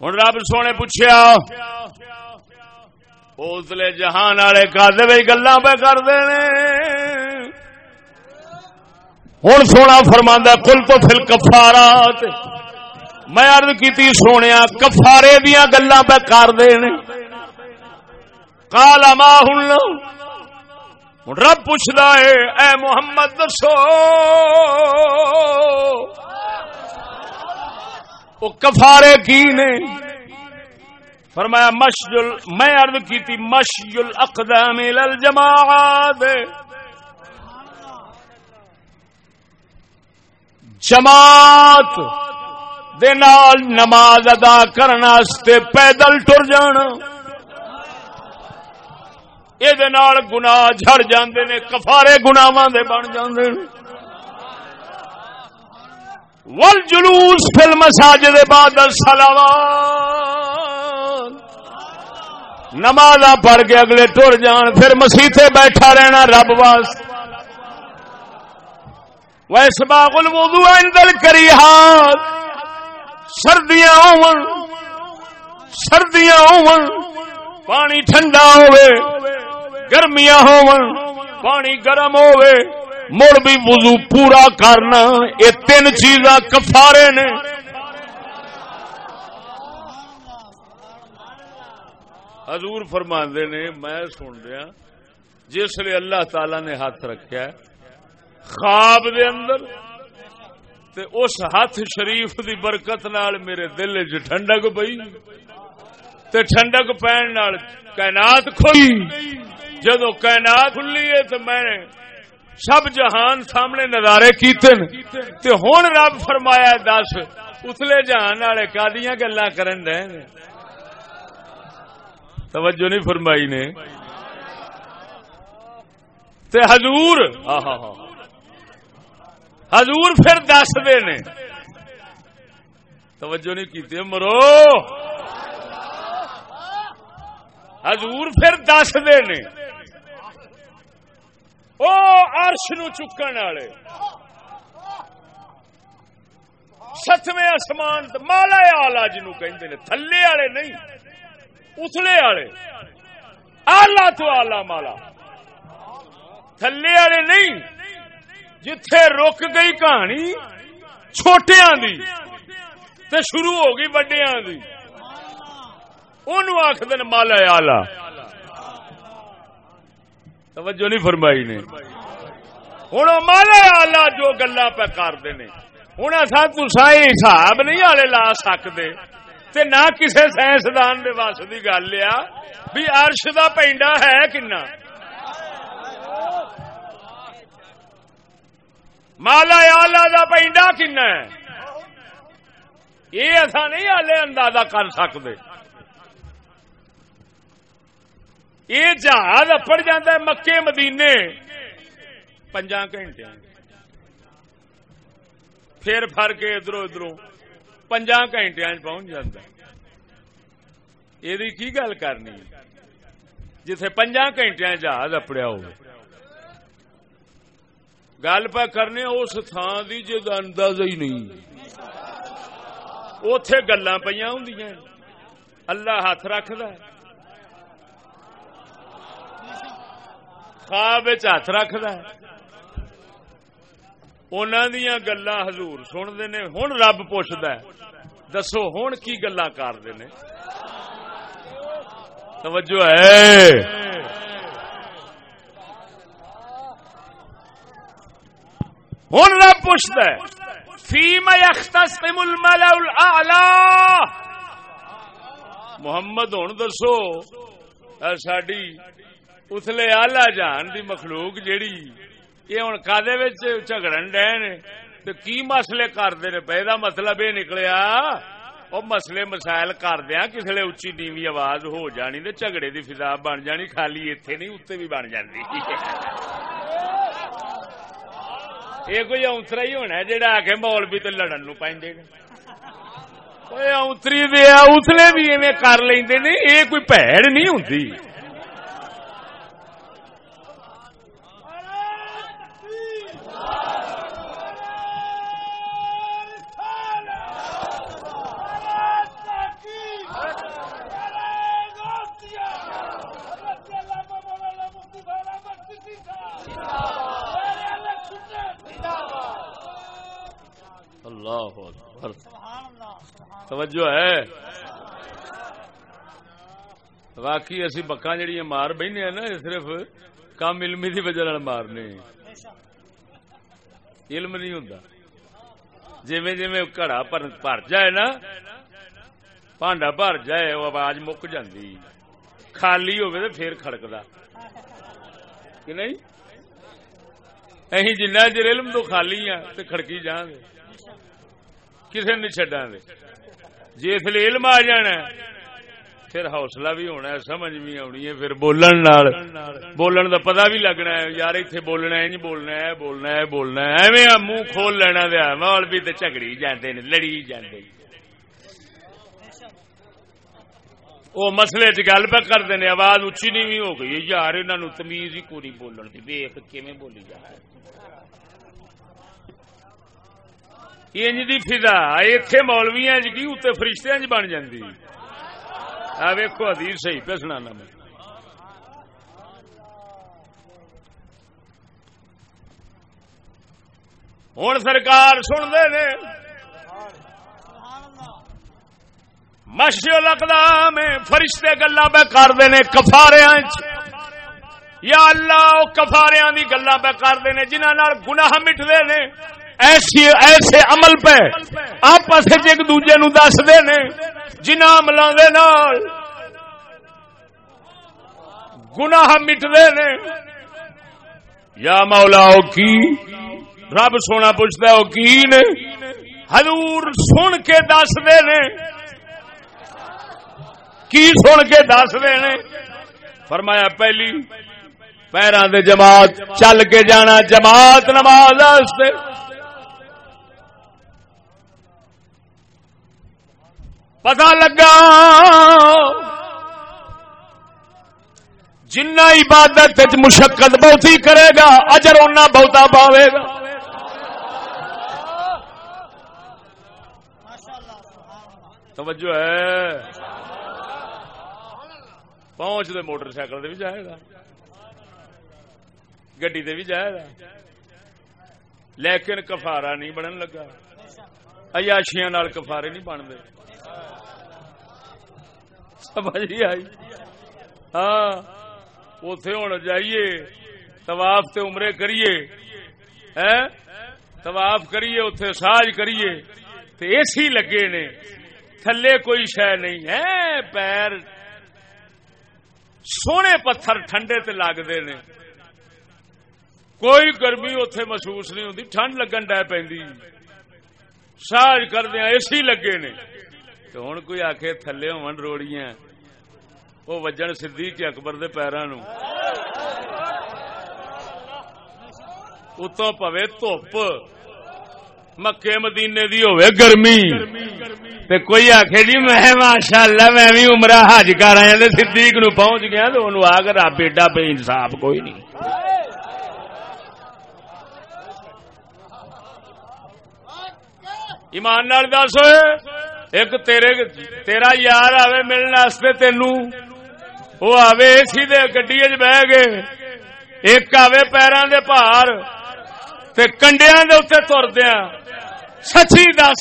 ہوں رب سونے پوچھا اسلے جہان والے کدے بھائی گلا پہ کرتے ہوں سونا فرما کل تو فل کفارات میں ارد کی سونے کفارے دیا گلا پہ کرتے کالا ماں ہوں رب پوچھتا ہے اے محمد دسو وہ کفارے کی نے فرمایا مشجل میں عرض کی تھی مشجل اقدام الجماعات جماعت دے نال نماز ادا کرنے پیدل ٹر جانا یہ گنا جڑ جاندے نے، کفارے گناواں دے بن جاندے نے۔ ول جلوس فل مساجد بعد الصلوات. نماز پڑھ کے اگلے ٹر جان، پھر مسیطے بیٹھا رہنا رب واس ویس باغ الوضو عند الکریحات سردیاں ہون سردیاں ہون پانی ٹھنڈا ہوئے گرمیاں ہون پانی گرم ہوئے مڑ بھی وضو پورا کرنا، یہ تین چیزاں کفارے نے۔ حضور فرماندے نے، میں سن دیا، جس لیے اللہ تعالی نے ہاتھ رکھا ہے، خواب دے اندر، تے اس ہاتھ شریف دی برکت نال میرے دل چ ٹھنڈک پئی، تے ٹھنڈک پین نال کائنات کھلی۔ جدو کائنات کھلی ہے تو میں سب جہان سامنے نظارے کیتے تے ہن رب فرمایا، دس، اتلے جہان والے کادیاں گلا کرن رہے توجہ نہیں فرمائی نے۔ تے حضور حضور پھر دس دے نے۔ توجہ نہیں کی مرو۔ حضور پھر دس دے نے۔ او عرش نو چکن والے۔ ستویں آسمان مالا آلہ جنو کہ تھلے والے نہیں، اتلے والے۔ آلہ تو آلہ مالا۔ تھلے والے نہیں، جتھے رک گئی کہانی چھوٹیاں دی تے شروع ہو گئی وڈیاں دی۔ آخ دن مالا آلہ۔ توجہ نہیں فرمائی نے۔ ہوں مالا آلہ جو گلا پہ کرتے ہیں ہوں اصا تسا حساب نہیں آلے لا سکتے تے نہ کسے سائنسدان دے واسطے دی گل آ بھی عرش دا پینڈا ہے کنا۔ مالا آلہ دا پینڈا کنا ہے۔ یہ اصا نہیں ہالے اندازہ کر سکتے یہ جہاز اپڑ جاتا ہے مکے مدینے۔ پنجا گھنٹے پھر فر کے ادھر ادھر پنجا گھنٹے پہنچ جاتا یہ کی گل کرنی جتھے پنجا گھنٹے جہاز اپڑیا ہو گل پہ کرنے اس تھان کی جا اندازہ ہی نہیں۔ اتے گلا پہ ہوں اللہ ہاتھ رکھد خواب ہاتھ رکھد ان گلا حضور سنتے نے ہوں رب پوچھد دسو ہوں کی گلا کرتے ہیں توجہ ہے۔ ہوں رب پوچھتا ہے فیم یختصم الملأ الاعلى محمد ہوں دسو ساڈی اتلے آلہ جان دی مخلوق جیڑی یہ ہوں کدے جھگڑن ڈے نے تو کی مسئلے کرتے نے پہلا مطلب یہ نکلیا وہ مسئلے مسائل کردیا کسی لیے اچھی نیوی آواز ہو جانی تو جھگڑے دی فضا بن جانی خالی اتنے نہیں اتنے بھی بن جاتی یہ کوئی اونترا ہی ہونا جہاں آ کے مول بھی تو لڑن نو پہ اونتری دیا اتلے بھی ایویں کر لیں یہ کوئی پیڑ نہیں ہوں توجہ ہے۔ باقی اسی بکا جہیا مار بہنے ہیں نا صرف کم علمی کی وجہ مارنے۔ علم نہیں ہوں جی جی گڑا بھر جائے نا، پانڈا بھر جائے، وہ آواز مک جاندی۔ خالی ہوگی تو پھر کھڑکتا کہ نہیں؟ اہی جنہ چر علم تو خالی ہاں تو کھڑکی جان گے کسی نے چڈا گے جی اس لیے علم آ جانا پھر حوصلہ بھی ہونا ہے، سمجھ بھی آنی ہے، پھر بولن نال۔ بولن دا پتہ بھی لگنا ہے، یار اتنے بولنا ہے بولنا ہے بولنا ہے بولنا ہے۔ ایویں منہ کھول لینا دیا مال بھی تو جھگڑی جاندے نے لڑی جاندے وہ مسئلے چ گل پہ کرتے ہیں آواز اچھی نہیں بھی ہو گئی یار انہوں تمیز ہی پوری بولن کی ویخ کی بولی جا انج دی فضا ایتھے مولویاں چ کی اتنے فرشتیاں چ بن جاندی آ ویکھو حدیث صحیح پہ سنانا میں ہوں سرکار سنتے نے مشیو لگتا میں فرشتے گلا پہ کرتے ہیں کفاریا یا اللہ کفاریا کی گلا پہ کرتے ہیں جنہوں گناہ مٹتے نے ایسی ایسے عمل پہ آپس ایک دوجے نو دستے نے جنہ عملوں کے نال گناہ مٹتے نے۔ یا مولا کی؟ رب سونا پوچھتا وہ کی نے؟ حضور سن کے دس دے نے۔ کی سن کے دس دے نے؟ فرمایا پہلی پیروں دے جماعت، چل کے جانا جماعت نماز پتا لگا جنہ عبادت مشقت بہت ہی کرے گا، اجر اُنہ بہتا پاوے گا۔ توجہ ہے۔ پہنچ دے موٹر سائیکل بھی جائے گا۔ گڈی بھی جائے گا۔ لیکن کفارا نہیں بنن لگا۔ ایاشیاں کفارے نہیں بنتے سمجھ آئی۔ ہاں اتے ہوں جائیے، طواف تے عمرے کریے۔ طواف کریے اتے ساج کریے۔ اے سی لگے نے، تھلے کوئی شہ نہیں۔ ہے پیر سونے پتھر ٹھنڈے تے لگتے نے۔ کوئی گرمی اتے محسوس نہیں ہوتی ٹھنڈ لگن ڈہ پی ساج کردیا اے سی لگے نے۔ تو ہوں کوئی آخ تھلے ہون روڑیاں وہ وجن سدھی کے اکبر دے پیروں اتوں پوے دھوپ مکے مدینے دی ہوئے گرمی تے کوئی آخے جی میں ماشاء اللہ میں بھی عمرہ حج کر آیا صدیق نو پہنچ گیا تو انہوں آ کر بیٹا بے انصاف کوئی نہیں ایمان نال دس ایک تیرے تیرا یار آوے ملنے واسطے تینو وہ آوے اسی دے گڈی چ بہ گئے۔ ایک آوے پیروں دے پار تے کنڈیاں دے اتنے تردیا سچی دس۔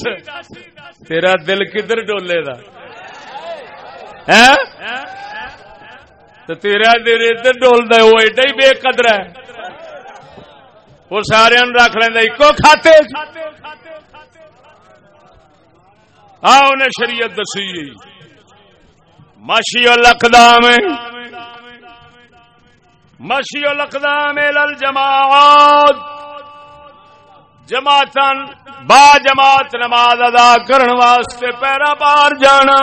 تیرا دل کدھر ڈولے دا؟ تو تیرا دل ادھر ڈولتا وہ ایڈا ہی بے قدر ہے۔ وہ سارا رکھ لینا ایکو کھاتے۔ آ شریعت دسی۔ ماشی لکھدام ماشی لکھدام لل جماعت جماعتن با جماعت نماز ادا کرن واسطے پیرا پار جانا۔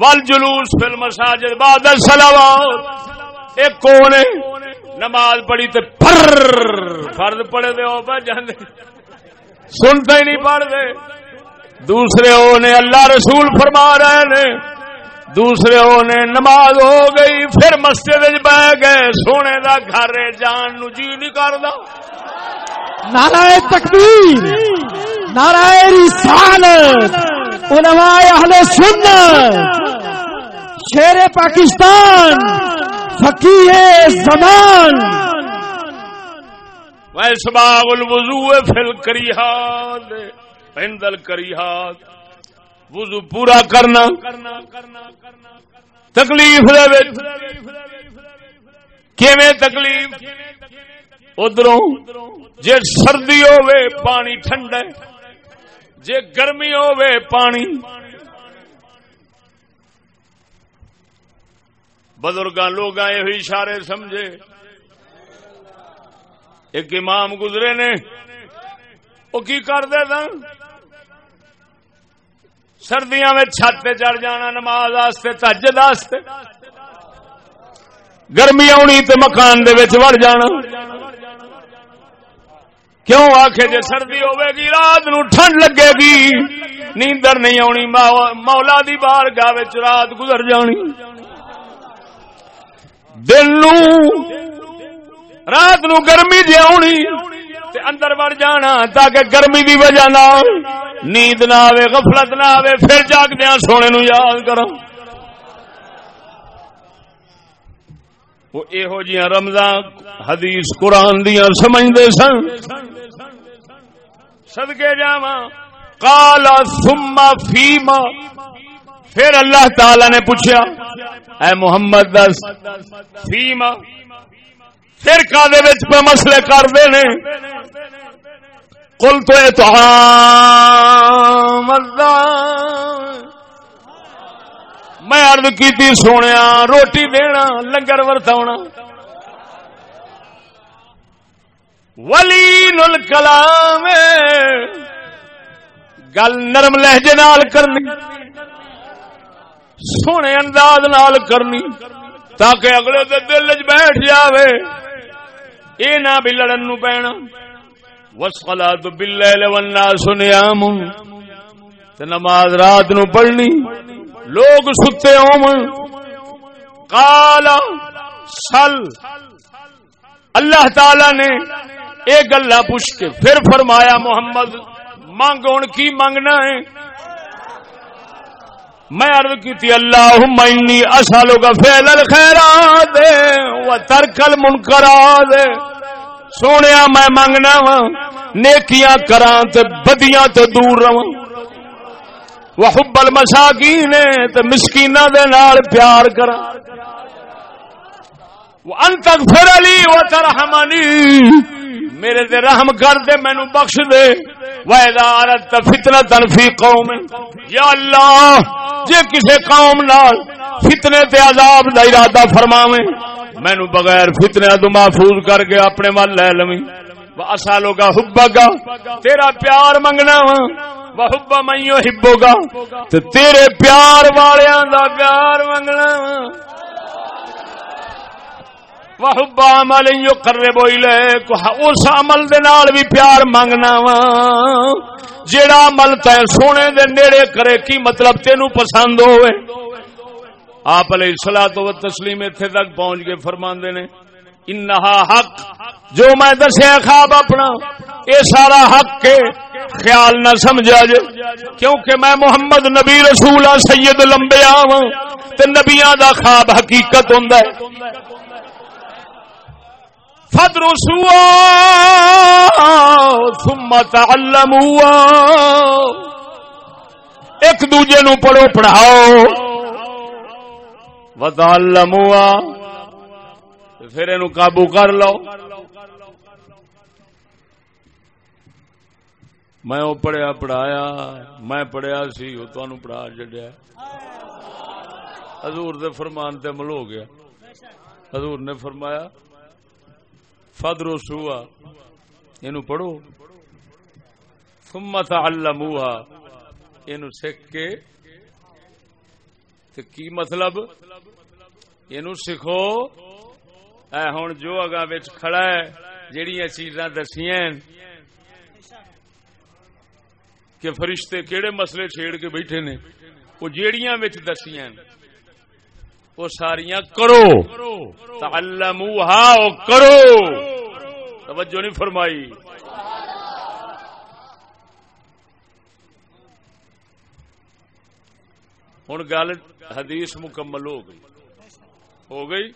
ول جلوس فل مساجد بعد الصلوات۔ ایک کونے نماز پڑھی تے پھر فرض پڑے دے او جاندے۔ سنتے ہی نہیں پڑھ دے۔ دوسرے او نے اللہ رسول فرما رہے نے دوسرے او نے نماز ہو گئی پھر مسجد بہ گئے سونے دا گھر جان نو جی نہیں کردا۔ نعرہ تکبیر نعرہ رسالت علماء اہل سنت شیر پاکستان فقیہ زمان۔ ویسباغ الوضوء فی الکریحات عند الکریحات وضو پورا کرنا، تکلیف دے وچ۔ کیویں تکلیف؟ ادھروں، جے سردی ہوے پانی ٹھنڈا جے گرمی ہوے پانی۔ بزرگ لوگ آئے ہوئی اشارے سمجھے۔ ایک امام گزرے نے وہ کی کر دے سردیاں میں چھت چڑھ جانا، نماز تجد گرمی آنی تو مکان دے وڑ جانا۔ کیوں آخ جی سردی ہوے گی، رات نو ٹھنڈ لگے گی۔ نیندر نہیں آنی مولا دی بار گاہ رات گزر جانی۔ دل نو، رات نو گرمی جی آنی تے اندر بڑھ جانا تاکہ گرمی دی وجہ نہ نیند نہ آوے، غفلت نہ آوے، پھر جاگدیا سونے نو یاد کرو۔ وہ یہو جہاں رمضان حدیث قرآن دیا سمجھتے سن۔ سدکے جا کالا سما فیما۔ پھر اللہ تعالی نے پوچھا اے محمد، دس فیما۔ پھر کا مسئلے کرتے ہیں کل تو تو میں ارد کی سونے روٹی دینا، لنگر ورتا ولی نل کلام گل نرم لہجے نال کرنی۔ سونے انداز نال کرنی۔ تاکہ اگلے دے دل چ بیٹھ جاوے۔ اے نہ بھی لڑن نو پینا۔ وسخلا تو بل وننا سنیا نماز رات نو پڑھنی۔ لوگ ستے ہوم کالا سل۔ اللہ تعالی نے یہ گلا پوچھ کے پھر فرمایا، محمد مانگ ہوں کی مانگنا ہے؟ میں عرض کی تھی اللہ مینی اصالوں کا فیل الخیرات و ترکل منکرا دے سونے میں مانگنا وا، نیکیاں کرا بدیاں تو دور رہا وہ حبل مساکین مسکینہ دے نال پیار کرا انت پھر علی و ترحمنی. میرے دے رحم کر دے مینو بخش دے۔ ویدارت فتنہ تنفی قوم، یا اللہ، جے کسے قوم نال فتنے تے عذاب دا ارادہ فرماویں، مینو بغیر فتنے تو محفوظ کر کے اپنے مل لے لویں۔ اسالو کا حبا گا تیرا پیار منگنا وا۔ وہ مئیو ہبو گا تیرے پیار والیاں دا پیار منگنا وا۔ وحبا عمل يقرب اليك اس عمل دے نال بھی پیار مانگنا وا۔ جیڑا عمل تے سونے دے نیڑے کرے، کی مطلب تینو پسند ہوئے آپ علیہ الصلوۃ والتسلیم ایتھے تک پہنچ کے فرماندے نے، انہا حق، جو میں دسیا خواب اپنا، اے سارا حق کے خیال نہ سمجھا جے کیونکہ میں محمد نبی رسول سید لمبیا ہوں تے نبیاں دا خواب حقیقت ہوندا ہے۔ فدرسوا ثم تعلموا. ایک دوجے نو پڑھو، پڑھاؤ. وتعلموا. پھر اینو قابو کر لو. میں وہ پڑھیا، پڑھایا. میں پڑھیا سی، وہ تمہیں پڑھا چڈیا حضور دے فرمان تے عمل ہو گیا. حضور نے فرمایا فدرو سوا یہ پڑھو۔ ثم تعلموها۔ اینو سکھ کے۔ تے کی مطلب؟ اینو سکھو اے ہن جو اگا وچ کھڑا ہے جیڑیاں چیزاں دسیاں کہ فرشتے کیڑے مسئلے چھیڑ کے بیٹھے نے؟ وہ جیڑیاں وچ دسیاں وہ ساریاں کرو۔ تعلموها او کرو۔ توجہ نہیں فرمائی۔ ہوں گل حدیث مکمل ہو گئی۔ ہو گئی؟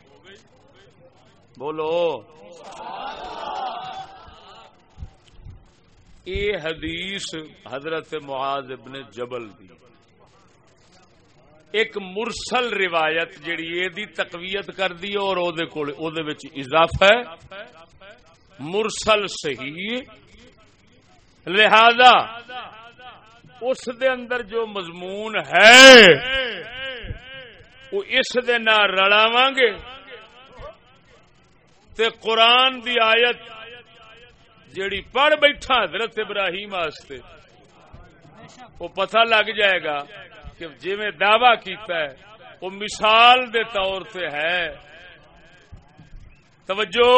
بولو۔ یہ حدیث حضرت معاذ ابن جبل دی۔ ایک مرسل روایت جیڑی دی تقویت کر دی اور او دے کول او دے وچ اضافہ ہے۔ مرسل صحیح۔ لہذا اس دے اندر جو مضمون ہے، وہ اس دے نہ رلاو گے۔ تے قرآن دی آیت جیڑی پڑھ بیٹھا حضرت ابراہیم واسطے، وہ پتہ لگ جائے گا کہ جی میں دعوی کیتا ہے، وہ مثال دے طور سے ہے۔ توجہ!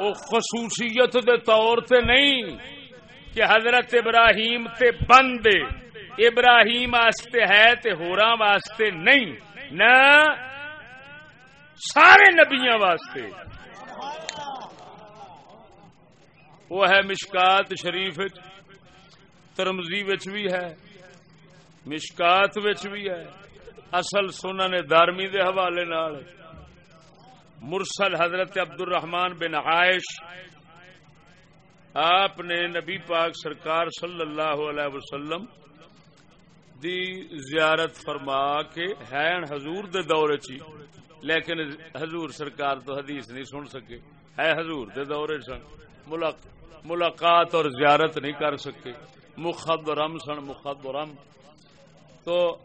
وہ خصوصیت دے طور سے نہیں کہ حضرت ابراہیم تے بند، ابراہیم واسطے ہے تے ہورا واسطے نہیں، نہ سارے نبیاں واسطے۔ وہ ہے مشکات شریف ترمزی بھی ہے۔ مشکات بھی ہے۔ اصل سونا نے دارمی دے حوالے نال۔ مرسل حضرت عبد الرحمان بن عائش۔ آپ نے نبی پاک سرکار صلی اللہ علیہ وسلم دی زیارت فرما کے ہیں حضور دے دور چی لیکن حضور سرکار تو حدیث نہیں سن سکے۔ ہے حضور دے دورے سن۔ ملاقات اور زیارت نہیں کر سکے۔ مخدرم سن، مخدرم۔ تو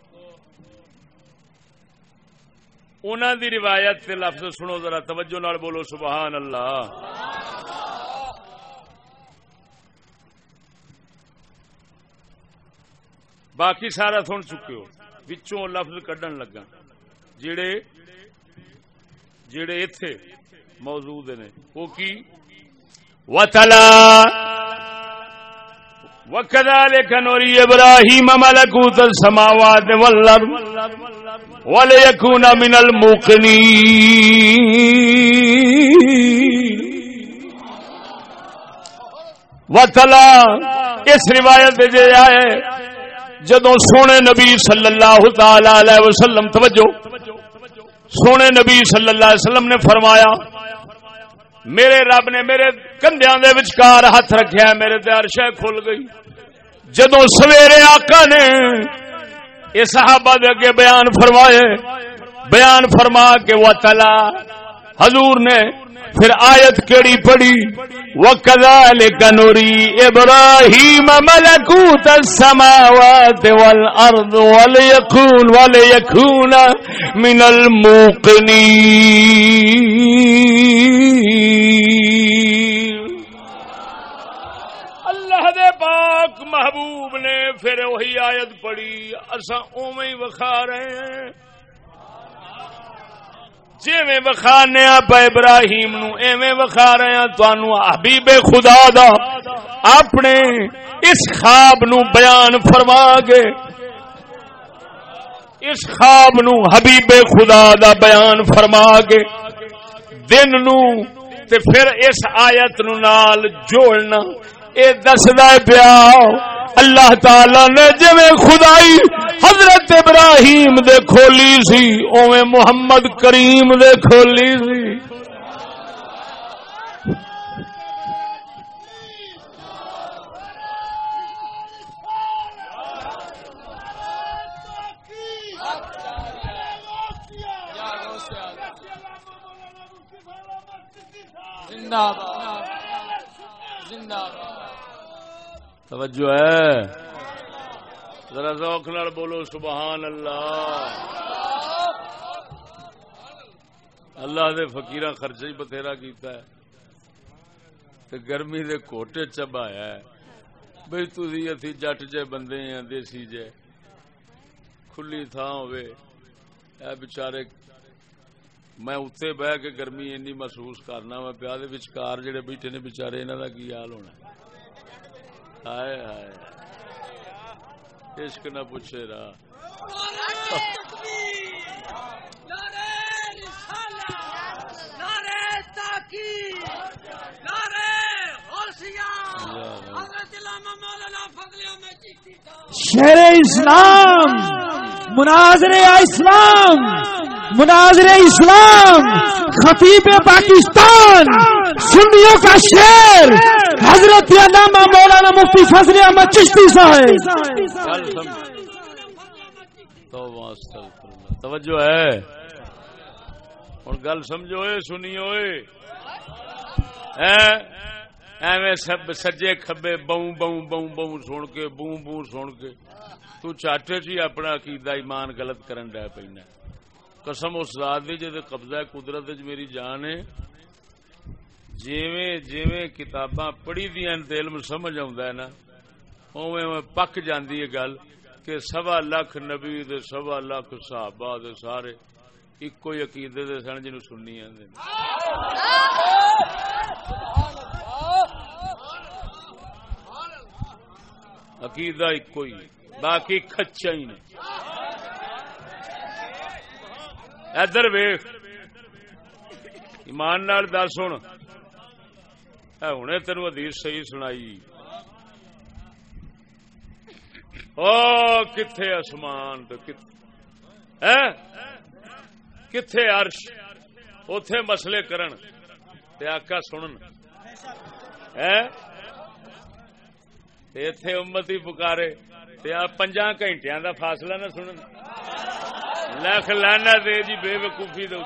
انہوں دی روایت سے لفظ سنو ذرا، توجہ نال بولو، سبحان اللہ۔ باقی سارا سن چکے ہو بچوں لفظ کڈن لگا۔ جڑے جڑے اتے موجود نے، وہ کی؟ وتلا وكذلك نري ابراهيم ملكوت السماوات والارض وليكون من الموقنين وتلا، اس روایت جے آئے جدو سونے نبی صلی اللہ تعالی علیہ وسلم، توجہ، سونے نبی صلی اللہ علیہ وسلم نے فرمایا میرے رب نے میرے کندیا وچکار ہاتھ رکھا میرے تیار شہ کھل گئی۔ جدو سویرے آقا نے یہ صحابہ دے اگے بیان فرمائے، بیان فرما کے وہ تلا حضور نے پھر آیت کیڑی پڑی وَكَذَلِكَ نُرِي إِبْرَاهِيمَ مَلَكُوتَ السَّمَاوَاتِ وَالْأَرْضِ وَلِيَكُونَ وَلِيَكُونَ مِنَ الْمُوقِنِينَ۔ آیت پڑی اسا اوویں وکھا رہے ہیں۔ جی وکھانے آپ ابراہیم نو، ایویں وکھا رہے ہیں۔ تنوع حبیب خدا دا اپنے اس خواب نو بیان فرما گے اس خواب نو حبیب خدا دا بیان فرما گے دن نو تے پھر اس آیت نو نال جوڑنا۔ اے دسدا پیا اللہ تعالی نے جی خدائی حضرت ابراہیم دے کھولی سی اوے محمد کریم دے کھولی سی۔ زندہ زندہ توجہ ہے۔ ذرا ذوق نال بولو، سبحان اللہ۔ اللہ دے فقیر خرچہ ہی بتھیرا کیتا ہے۔ تے گرمی دے کوٹے چبایا ہے۔ بھئی تھی اتھی جٹ جے بندے ہیں، دیسی جے۔ کھلی تھان ہوئے۔ اے بچارے میں اتنے بہ کے گرمی اینی محسوس کرنا، میں پیا دے وچکار جڑے بیٹھے نے بچارے انہاں دا کی حال ہونا ہے؟ ہائے ہائے عشق نہ پوچھے رہا۔ شہر اسلام، مناظر اسلام مناظر اسلام، خطیب پاکستان، سنیوں کا شیر حضرت علامہ مولانا مفتی فضل احمد چشتی صاحب۔ توجہ ہے۔ ہوں گل سمجھو سنیو ایویں سب سجے کبے بہوں بہوں بہوں بہوں سن کے، بوں بوں سن کے۔ تو چاٹے چی اپنا عقیدہ ایمان غلط کرن ڈے پینا قسم اس ذات دی جے قبضہ قدرت میری جان ہے۔ جیویں جیویں کتاباں پڑھی دیا علم سمجھ آ نا اوے پک جاندی ہے گل۔ کہ سوا لاکھ نبی دے، سوا لاکھ صحابہ دے، سارے ایکو ہی عقیدے دے سن جنوں سننی آندے عقیدہ ایکو ہی باقی کچا ہی نہیں۔ ادھر ویخ ایمان نال دس ہوں ہوں تین حدیث صحیح سنائی۔ او کتھے آسمان کتھے عرش اتے مسلے کرن تے آقا سنن اتے امتی پکارے پنجا گھنٹیا دا فاصلہ نہ سنن لکھ لانا دے جی بے وقوفی دے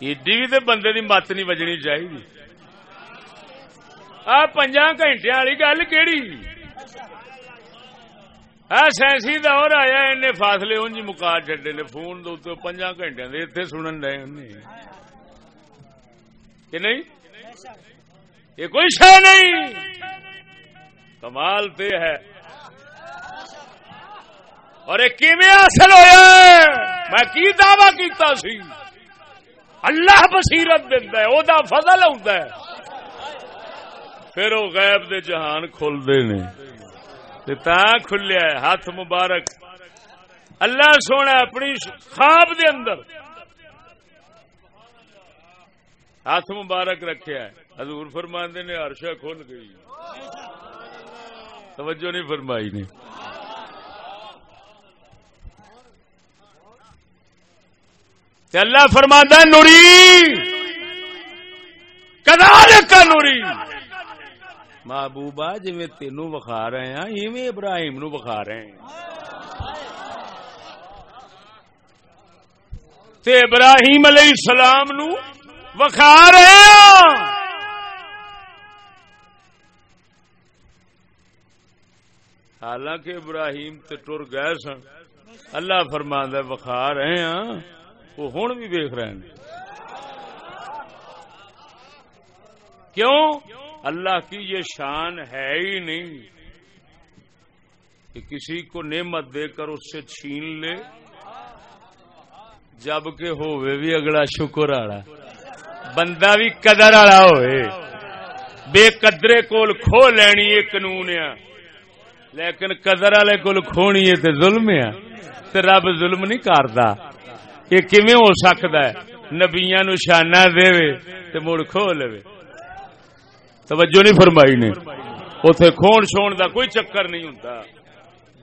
ایڈی بھی تو بندے دی مت نہیں بجنی چاہیے آ پنجا گھنٹے والی گل کہڑی سائنسی دور آیا ان فاصلے انج مکا چڈے نے فون پنجا گھنٹے اتنے سنن رہے کہ نہیں یہ کوئی شہ نہیں کمال تے ہے اور یہ کیویں حاصل ہوا میں کی دعوی کیتا سی اللہ بصیرت دینا ہے وہ فضل آتا ہے پھر وہ غیب دے جہان کھلتے نے۔ کھلیا ہے، ہاتھ مبارک۔ اللہ سونا اپنی خواب دے اندر۔ ہاتھ مبارک رکھیا ہے۔ حضور فرماندے نے ہرشا کھل گئی۔ توجہ نہیں فرمائی نے۔ اللہ فرماندہ نوری۔ کدال کا نوری۔ محبوبہ جی تینو بخا رہے ہیں، ایویں ابراہیم نو بخا رہے ہیں۔ تے ابراہیم علیہ السلام نو وکھا رہے ہیں حالانکہ ابراہیم تے ٹر گئے سن۔ اللہ فرما وکھا رہے ہیں وہ ہوں بھی ویخ رہے ہیں۔ کیوں؟ اللہ کی یہ شان ہے ہی نہیں کہ کسی کو نعمت دے کر اس سے چھین لے، جبکہ ہوئے بھی اگلا شکر آڑا بندہ بھی قدر آڑا ہوئے بے قدرے کول کھو لینی ہے قانون ہے۔ لیکن قدر والے کول کھونی ہے تے ظلم ہے۔ تے رب ظلم نہیں کردا یہ کیویں ہو سکدا ہے؟ نبیاں نو شانہ دے تے مڑ کھو لے توجہ نہیں فرمائی نے۔ اتے کھون چھون دا کوئی چکر نہیں ہوں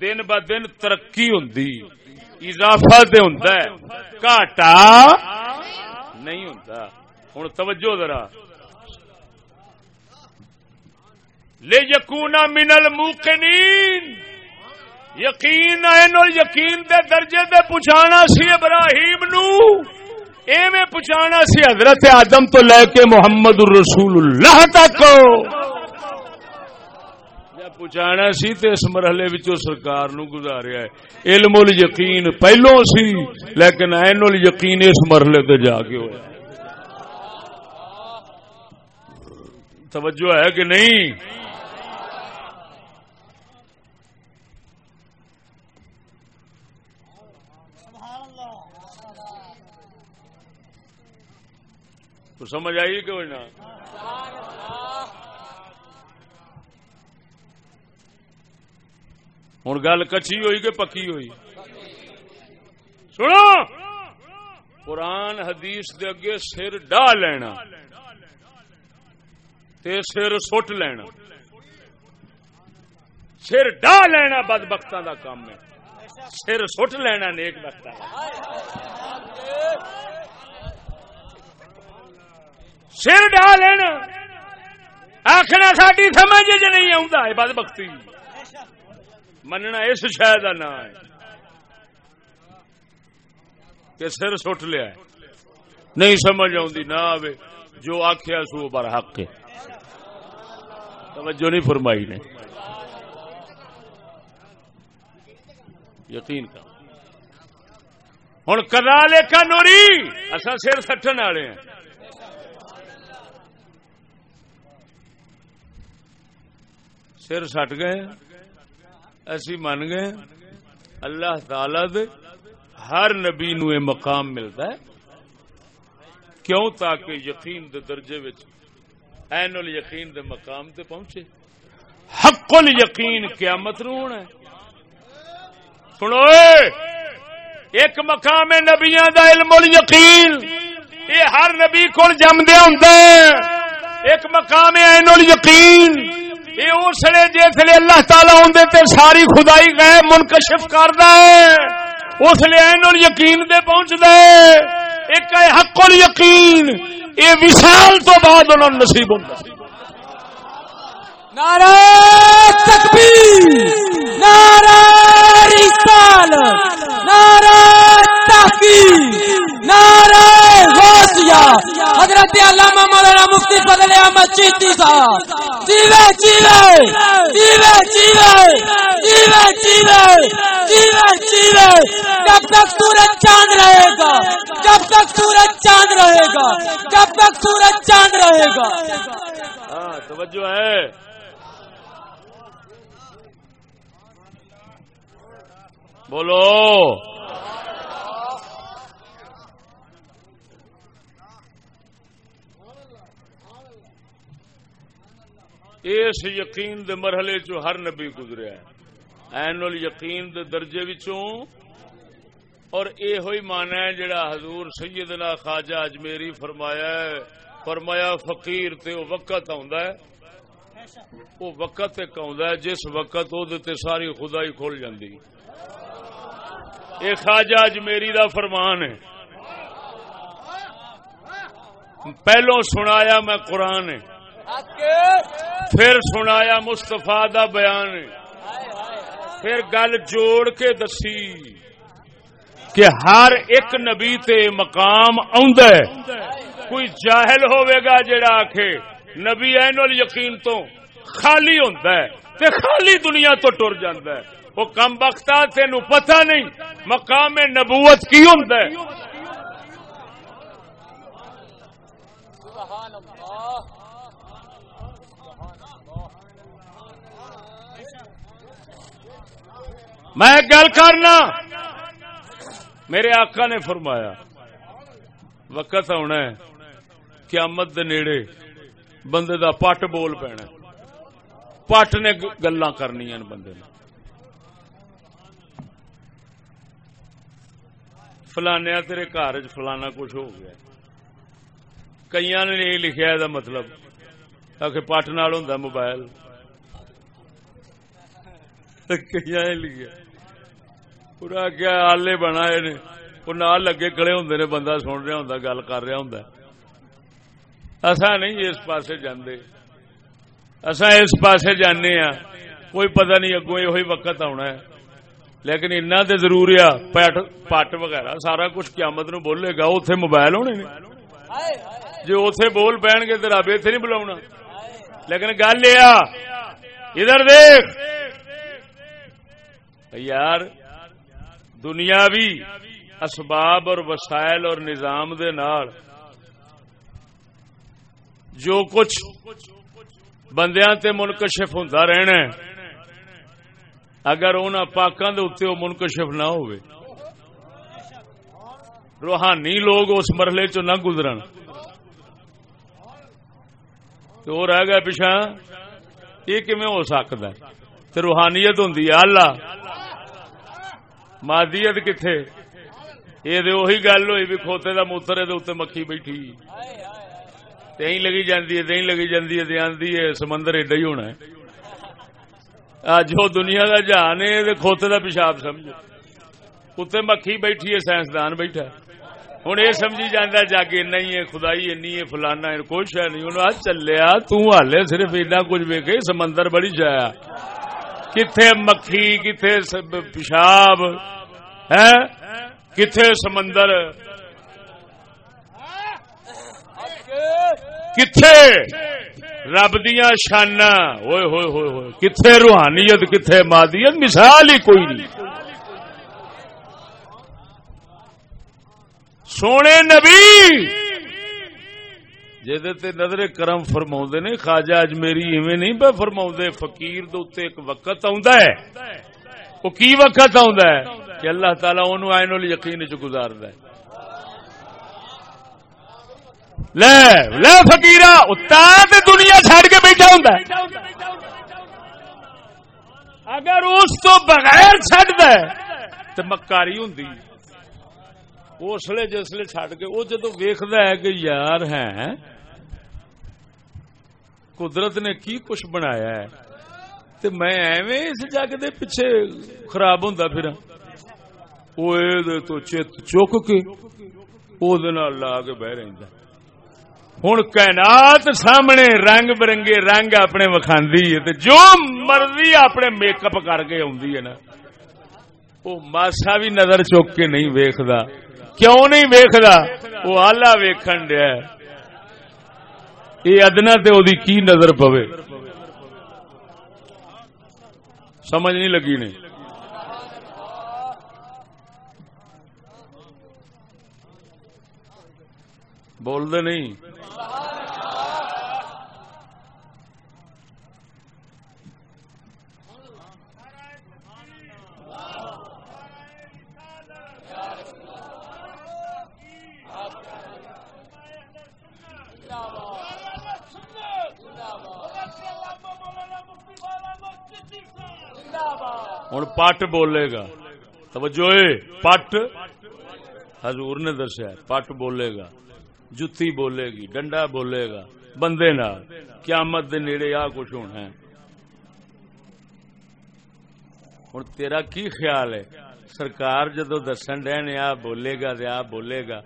دن ب دن ترقی ہوں اضافہ ہوں گاٹا نہیں ہوں ہوں توجہ ذرا۔ لے یقونا منل موقنین۔ یقین یقین دے درجے دے پوچھانا سی ابراہیم نو۔ ایویں پہنچانا سی حضرت آدم تو لے کے محمد الرسول اللہ تک پہنچانا سی تے اس مرحلے وچوں سرکار نو گزاریا ہے۔ علم ال یقین پہلو سی، لیکن عین ال یقین اس مرحلے تے جا کے ہوا توجہ ہے کہ نہیں؟ تو سمجھ آئی کہ نہ؟ ہوں گل کچھی ہوئی کہ پکی ہوئی؟ سنو! قرآن حدیث دے اگے سر ڈا لینا تے سر سٹ لینا۔ سر ڈا لینا بد بخت کا کام ہے۔ سر سٹ لینا نیک بخت سر ڈال آخنا ساری سمجھ چ نہیں آتا ہے، بد بختی۔ مننا اس شہر کا نام ہے کہ سر سٹ لیا نہیں سمجھ آتی نہ آئے جو آخیا سو بار حق ہے۔ توجہ نہیں فرمائی نے۔ یقین کا ہوں کدا لے کا نوری اصا سر سٹن والے ہیں۔ سر سٹ گئے۔ اسی من گئے۔ اللہ تعالی دے ہر نبی نو مقام ملتا ہے۔ کیوں؟ تاکہ یقین دے درجے این ال یقین دے مقام تے پہنچے۔ حق ال یقین قیامت نو ہونا ہے۔ سنو ایک مقام نبیاں دا علم الیقین۔ یہ ہر نبی کو جمدیا ہوں ایک مقام عین الیقین۔ یہ اس لیے جسے اللہ تعالی ہوں تے ساری خدائی گئے منکشف کردا ہے، اس لیے عین الیقین دے پہنچدا ہے۔ ایک ہے حق الیقین یہ وصال تو بعد انہوں نصیب ہوندا نعرہ تکبیر، نعرہ رسالت، نعرہ تحقیق، نعرہ حضرت علامہ مولانا مفتی فضل احمد چیتی صاحب۔ جیوے جیوے جیوے جیوے جیوے جیوے جیوے جیوے۔ جب تک سورج چاند رہے گا، جب تک سورج چاند رہے گا، جب تک سورج چاند رہے گا۔ ہاں توجہ ہے۔ بولو۔ اس یقین دے مرحلے چو ہر نبی گزریا ہے این یقین دے درجے وچوں اور اے ہوئی مانا ہے جڑا حضور سیدنا خواجہ اجمیری فرمایا ہے۔ فرمایا فقیر تے وہ وقت آندا ہے۔ وہ وقت ایک آندا ہے، جس وقت او تے ساری خدائی کھل جاندی۔ اے خواجہ اجمیری دا فرمان ہے۔ پہلو سنایا میں قرآن ہے۔ پھر سنایا مستفا دا بیان۔ پھر گل جوڑ کے دسی کہ ہر ایک نبی تے مقام ہے۔ کوئی جاہل ہوئے گا جڑا آکھے نبی این یقین تو خالی ہوتا ہے تے خالی دنیا تو ٹر جاندہ ہے۔ وہ کم بختہ تینو پتہ نہیں مقام نبوت کی ہوتا ہے۔ میں گل کرنا۔ میرے آقا نے فرمایا، وقت آنا ہے، قیامت دے نیڑے بندے دا پٹ بول پینا پٹ نے گلا کرنی بندے نے۔ فلانیا تیرے گھر فلانا کچھ ہو گیا۔ کئی نے یہ لکھا یہ مطلب۔ کہ پٹ نال ہوں موبائل۔ کئی نے لکھا پورا کیا آلے بنا وہ نال لگے کڑے ہوں نے بندہ سن رہا ہوں گل کر رہا ہوں اصا نہیں اس پاس جانے اصا اس پاس جانے ہاں کوئی پتہ نہیں اگو یہ وقت آنا ہے لیکن اتنا تو ضروری آ پٹ پٹ وغیرہ سارا کچھ قیامت نو بولے گا اتے موبائل ہونے جی اتے بول پہن گے تو رب اتنے نہیں بلا لیکن گل یہ ادھر دیکھ یار دنیاوی اسباب اور وسائل اور نظام دے نال جو کچھ بندیاں تے منکشف ہوندا رہنا ہے، اگر ان پاکاں دے اوتے او منکشف نہ ہوئے، روحانی لوگ اس مرحلے چ نہ گزرن۔ تو وہ رہ گیا پیچھا، یہ کیویں ہو سکتا ہے؟ روحانیت ہوندی ہے، اللہ مادیت کتنے یہ گل ہوئی بھی کھوتے کا موتر ہے مکھی بیٹھی تھی لگی جاندی ہے تھی لگی جاندی ہے آندی ہے سمندر ایڈا ہی ہونا ہے جو دنیا کا جہان ہے کھوتے کا پیشاب سمجھو اتنے مکھی بیٹھی ہے سائنسدان بیٹھا ہوں یہ سمجھی جانا جگ اینا ہے خدائی اینی ہے فلانا کچھ ہے نہیں ہوں انہوں چلیا تالے صرف ایڈا کچھ ویکے سمندر بڑی جایا کتھے مکھی، کتھے پیشاب، ہے؟ کتھے سمندر؟ کتھے؟ رب دیا شانا ہوئے ہوئے ہوئے ہوئے۔ کتھے روحانیت، کتھے مادیت؟ مثال ہی کوئی نہیں۔ سونے نبی! جہد نظر کرم فرما نے، خواجہ اج میری ایویں نہیں پہ فرما فقیر دے ایک وقت ہے۔ وہ کی وقت ہے؟ کہ اللہ تعالیٰ انہوں آئے نول یقین چ گزار ہے۔ لے لے فقیر دنیا چھڑ کے بیٹھا ہوں اگر اس تو بغیر چڈ دے تو مکاری ہوں اسلے جسلے چڈ کے، وہ جدو ویخد ہے کہ یار ہے قدرت نے کی کچھ بنایا ہے؟ تے میں ایویں اس جگ دے پیچھے خراب ہوندا ہوں پھر وہ تو چت چک کے وہ لا کے بہ رہا ہوں کائنات سامنے رنگ برنگے رنگ اپنے وکھاندی ہے تے جو مرضی اپنے میک اپ کر کے آدھی ہے نا وہ ماسا بھی نظر چک کے نہیں ویکھدا۔ کیوں نہیں ویکھدا؟ وہ آلہ ویکھن دیا ہے۔ یہ ادنا تے او دی کی نظر پوے؟ سمجھ نہیں لگی نہیں بول دے نہیں۔ ہوں پٹ بولے گا۔ توجہ پٹ۔ حضور نے دسیا پٹ بولے گا۔ جتی بولے گی، ڈنڈا بولے گا۔ بندے نہ قیامت دے نیڑے آ کچھ ہونا ہے۔ ہوں تیرا کی خیال ہے؟ سرکار جدو دسن ڈے نے آ بولے گا آ بولے گا۔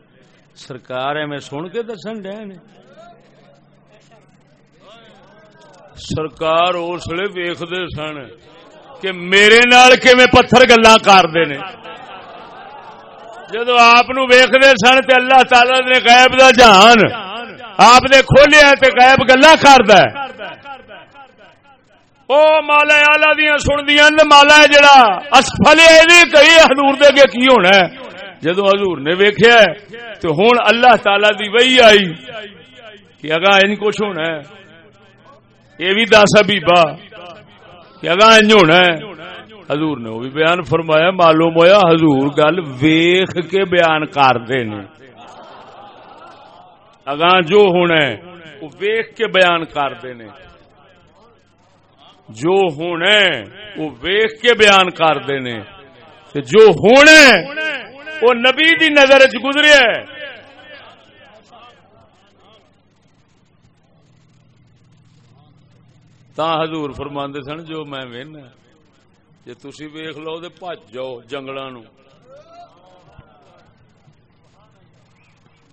سرکار ایویں سن کے دسن ڈے نے۔ سرکار اس لیے ویختے سن۔ کہ میرے نال پتھر گلا کرتے نے؟ جدو آپ ویختے سن تے اللہ تعالی نے غائب دا جہان، آپ نے کھولیا تے غائب گلا کرد او مالا آلہ دیا سن دیا مالا جڑا اسفل کئی حضور دے کے کی ہونا ہے۔ جدو حضور نے ویخیا تو ہوں اللہ تعالی دی وہی آئی کہ اگا ان کچھ ہونا ہے۔ یہ بھی دس ابیبا کہ اگا انج ہونا ہے۔ حضور نے وہ بھی بیان فرمایا، معلوم ہویا حضور گل ویخ کے بیان کرتے نے اگاں جو ہونا ہے، وہ ویخ کے بیان کرتے نے جو ہونا ہے، وہ ویخ کے بیان کرتے نے جو ہونا ہے، وہ نبی دی نظر چ گزرے تا حضور فرماندے سن جو میں وہنا جی تھی ویخ لو تو بج جاؤ جنگل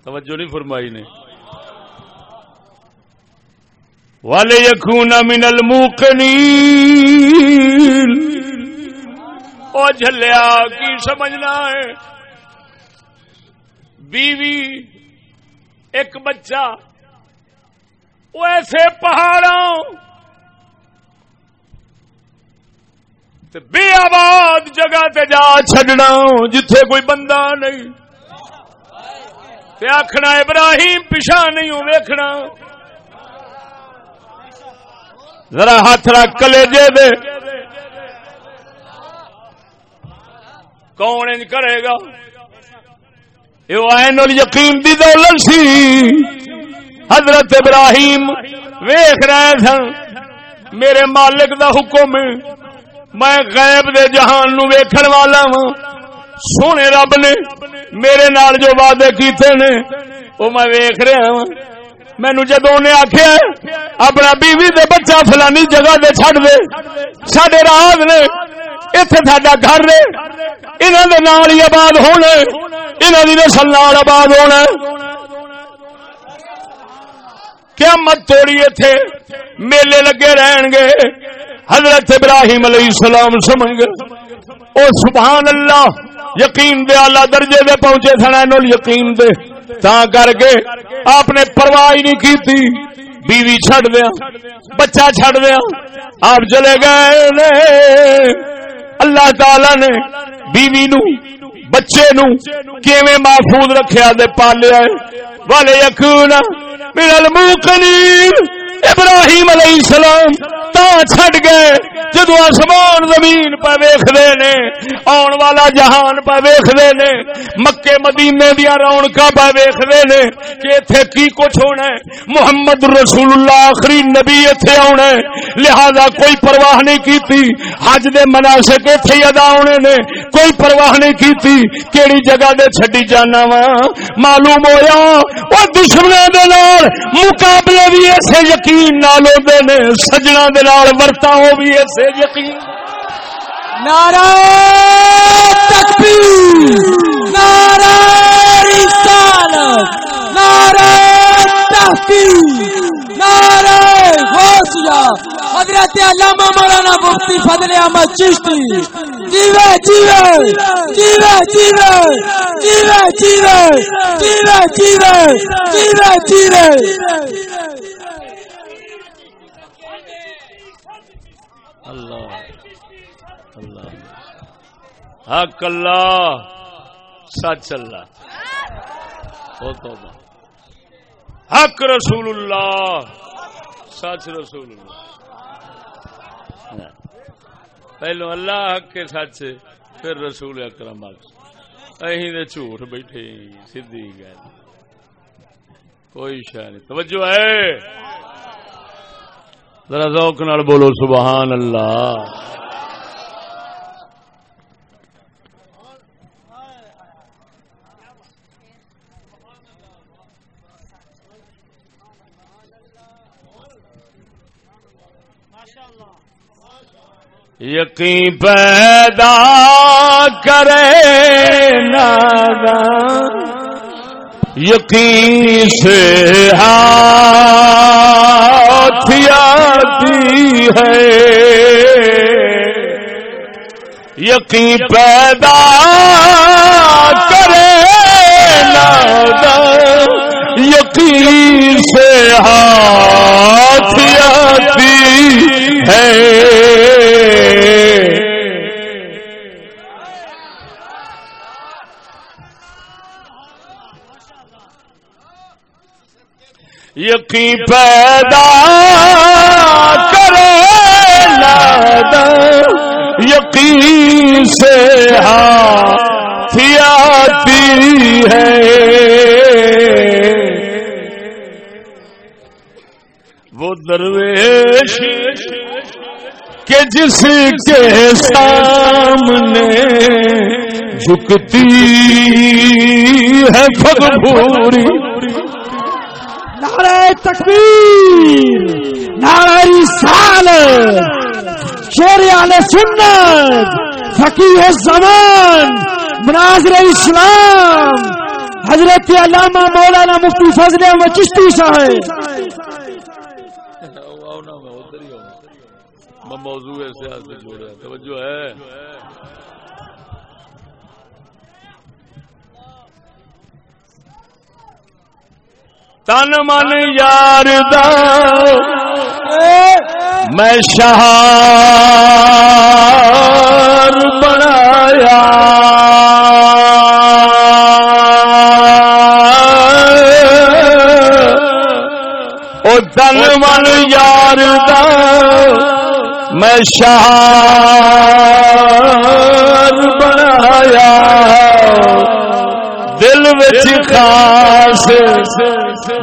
توجہ نہیں فرمائی نے والے یخون منل موکنی او جھلیا کی سمجھنا ہے بیوی ایک بچہ وہ ایسے پہاڑوں بے آباد جگہ تے جا چڈنا جتھے کوئی بندہ نہیں۔ تے آخنا ابراہیم پیچھا نہیں ویکھنا۔ ذرا ہاتھ رکھ کلیجے دے۔ کون انج کرے گا؟ یہ این یقین دی دولت سی۔ حضرت ابراہیم ویخ رہے سن۔ میرے مالک دا حکم میں غیب دے جہان نو ویکھن والا ہوں سونے رب نے میرے نال جو وعدے کیتے نے وہ میں ویکھ رہا ہوں مینو جدو نے آخیا اپنا بیوی دے بچہ فلانی جگہ دے چھڈ دے۔ سڈے راز نے اتے ساڈا گھر نے انہوں دے نال ہی آباد ہونے انہوں دی نسل نال آباد ہونا کیا مت توڑی اتے میلے لگے رہن گے۔ حضرت ابراہیم علیہ السلام سمجھ گئے۔ او سبحان اللہ، یقین دے آلہ درجے دے پہنچے سنین یقین دے۔ تا کر کے آپ نے پرواہ ہی نہیں کی تھی بیوی چھڑ دیا، بچہ چھڑ دیا۔ آپ چلے گئے نے۔ اللہ تعالی نے بیوی نو، بچے نو کیویں محفوظ رکھیا دے پالیا والے یقین من الموقنین۔ ابراہیم علیہ السلام تا چھڑ گئے۔ جدو آسمان زمین پہ ویختے نے، آن والا جہان پہ ویختے نے مکے مدینے دیا رونق پہ ویختے نے کہ اتنے کی کچھ ہونا ہے؟ محمد رسول اللہ آخری نبی اتنے آنا ہے۔ لہذا کوئی پرواہ نہیں کی حج دے مناسک اتنے ادا ہونے نے۔ کوئی پرواہ نہیں کی کیڑی جگہ دے چھڈی جانا وا۔ معلوم ہویا وہ دشمنوں دے نال، مقابلے بھی ایسے یقین نال ہوندے نے سجنا دے نال ورتاؤ بھی ایسے یقین۔ نعرہ تکبیر، نعرہ رسالت، نعرہ تحقیق۔ نعرہ غوثیہ حضرت علامہ مولانا مفتی فضل احمد چشتی جیوے جیوے جیوے جیوے جیوے جیوے جیوے جیوے جیوے جیوے اللہ اللہ حق اللہ سچ اللہ ہو تو حق رسول اللہ۔ سچ رسول اللہ۔ پہلو اللہ حق کے سچ، پھر رسول اکرم اہی جھوٹ بیٹھے سیدھی گل۔ کوئی شہ نہیں۔ توجہ ہے۔ ذرا ذوق نال بولو، سبحان اللہ۔ یقین پیدا کرے نادا یقین سے آتی ہے۔ یقین پیدا کرے نادا یقین سے آتی ہے۔ یقین پیدا کرے یقین سے آتی ہے۔ درویش کہ جس کے سامنے جھکتی ہے پھوری۔ نعرہ تکبیر، نعرہ رسال شیر علیہ سنت فقیح زمان مناظر اسلام، حضرت علامہ مولانا مفتی فضل احمد چشتی صاحب۔ ہونا میں ادھر ہی آنا میں موضوع ایسے سیاست جوڑا توجہ ہے۔ تن من یار دا، میں شہار بنایا۔ او تن من یار میں شہار بنایا۔ دل بچ خاص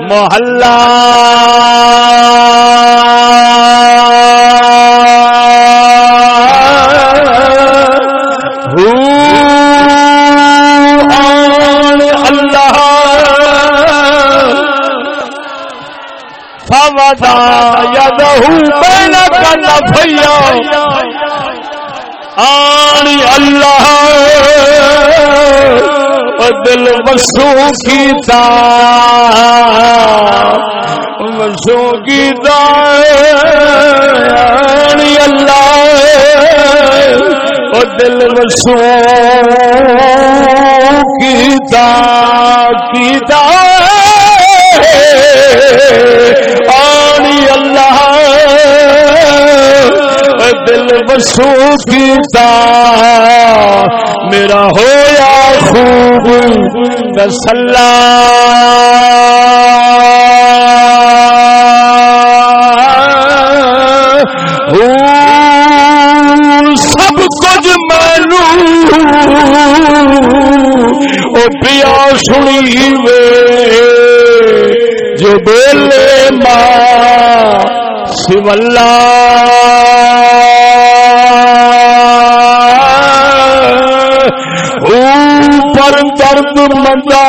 محلہ۔ یدہو بینک نفیا آنی اللہ دل بسو کی تا بسو کی آنی اللہ دل بسو کی تا کی تا دل بسو کیتا میرا ہویا خوب تسلا ہوں او پیا سنی وے، جو بولے ماں سملا درد مدا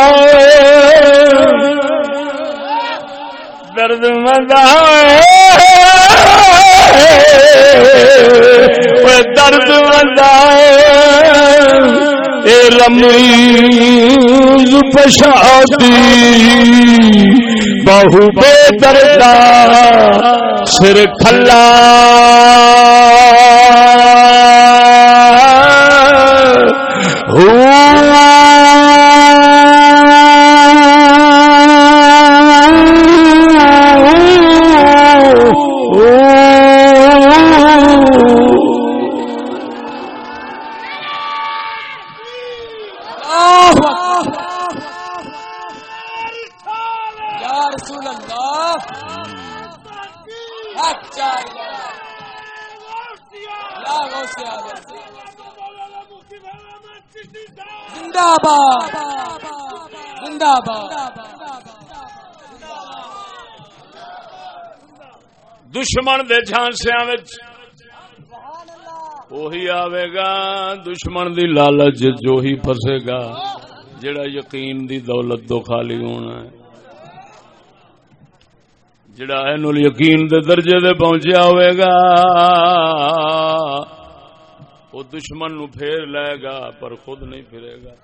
درد مدا درد مدا رمیز پشادی بہو بے دردا سر کھلا یا زندہ باد۔ دشمن دے جھانسیاں وچ وہی آوے گا دشمن دی لالچ جو ہی پھسے گا جڑا یقین دی دولت تو خالی ہونا ہے۔ جڑا این یقین دے درجے دے پہنچیا ہوئے گا، وہ دشمن نو پھیر لے گا، پر خود نہیں پھرے گا۔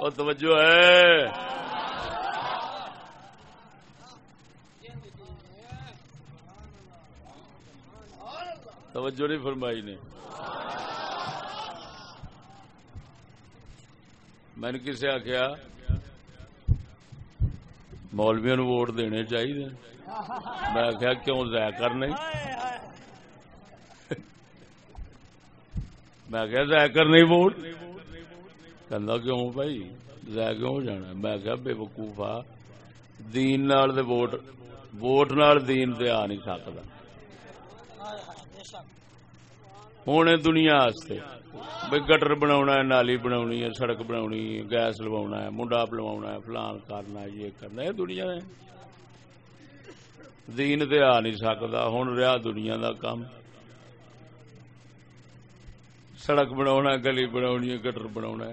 وہ توجہ ہے۔ توجہ نہیں فرمائی نے۔ میں نے کسے آخیا مولویا نو ووٹ دینے چاہیے میں آخیا کیوں ضائع کر نہیں میں آخیا ضائع کر کہ کیوں بھائی ضائع کیوں جانا میں آخیا بے وقوفا دین نال دے ووٹ ووٹ نال دین تے آ نہیں سکتا ہوں دنیا بھائی گٹر بنا نالی بنا سڑک بنا گیس لوا ہے منڈا لوا ہے فلان کرنا یہ کرنا یہ دنیا ہے دین تے آ نہیں سکتا ہوں رہا دنیا دا کام سڑک بنا گلی بنا گٹر بنا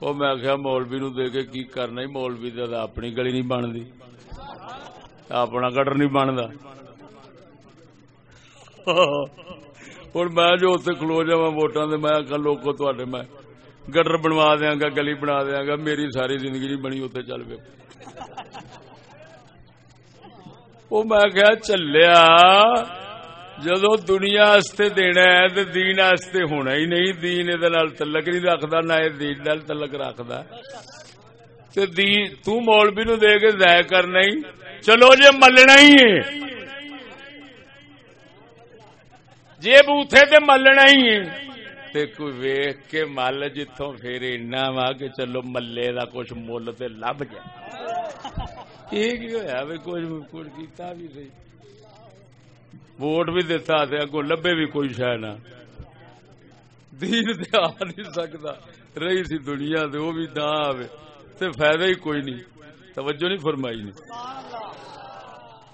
وہ میں آخیا مولوی نو دے کے کی کرنا مولوی دا اپنی گلی نہیں بنتی اپنا گٹر نہیں بنتا ہوں میں جو اتنے کھلو جا ووٹان میں آخا لوگوں تے میں گٹر بنوا دیا گا گلی بنا دیا گا میری ساری زندگی نہیں بنی اتنے چل پی وہ میں کیا چلیا جدو دنیا دینا ہے تو دین ہونا ہی نہیں، دین یہ تلک نہیں رکھتا نہ دین نال تلک رکھتا تولبی نو دے کے ضائع کرنا ہی۔ چلو جی ملنا ہی ہے۔ جی بوتھے تے ملنا ہی ہے۔ کوئی ویخ کے مل جتوں پھر اینا وا کہ چلو ملے دا کچھ مل تے لب جائے یہ کی ہوا بھی کچھ کچھ کیتا بھی سی ووٹ بھی دتا تے اگو لبے بھی کوئی شہ نہ۔ دین تے آ نہیں سکتا، رہی سی دنیا تے وہ بھی نہ آوے۔ تے فائدہ ہی کوئی نہیں۔ توجہ نہیں فرمائی نہیں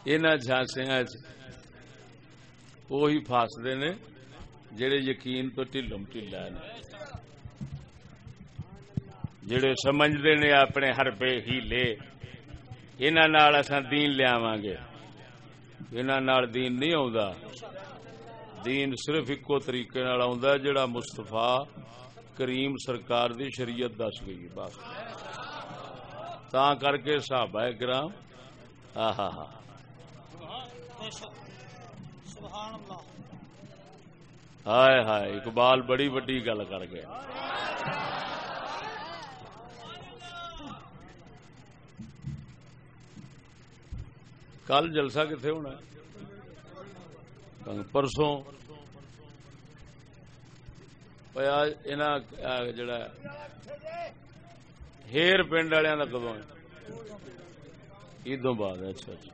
انہاں جھانسیاں وہی فاسدے نے جڑے یقین تو ٹھلم ٹھلا نے۔ جڑے سمجھتے نے اپنے ہر پہ ہی لے انہوں دین لیا گے۔ انہوں دین نہیں آ دین صرف ایکو طریقے آ جڑا مستفا کریم سرکار دی شریعت دس گئی بس تا کر کے صحابہ کرام ہاں ہاں ہاں ہائے ہائے اقبال بڑی وڈی گل کر گیا کل جلسہ کتنے ہونا پرسوں۔ جڑا ہیر پنڈ والوں کا کدو عیدوں بعد اچھا اچھا۔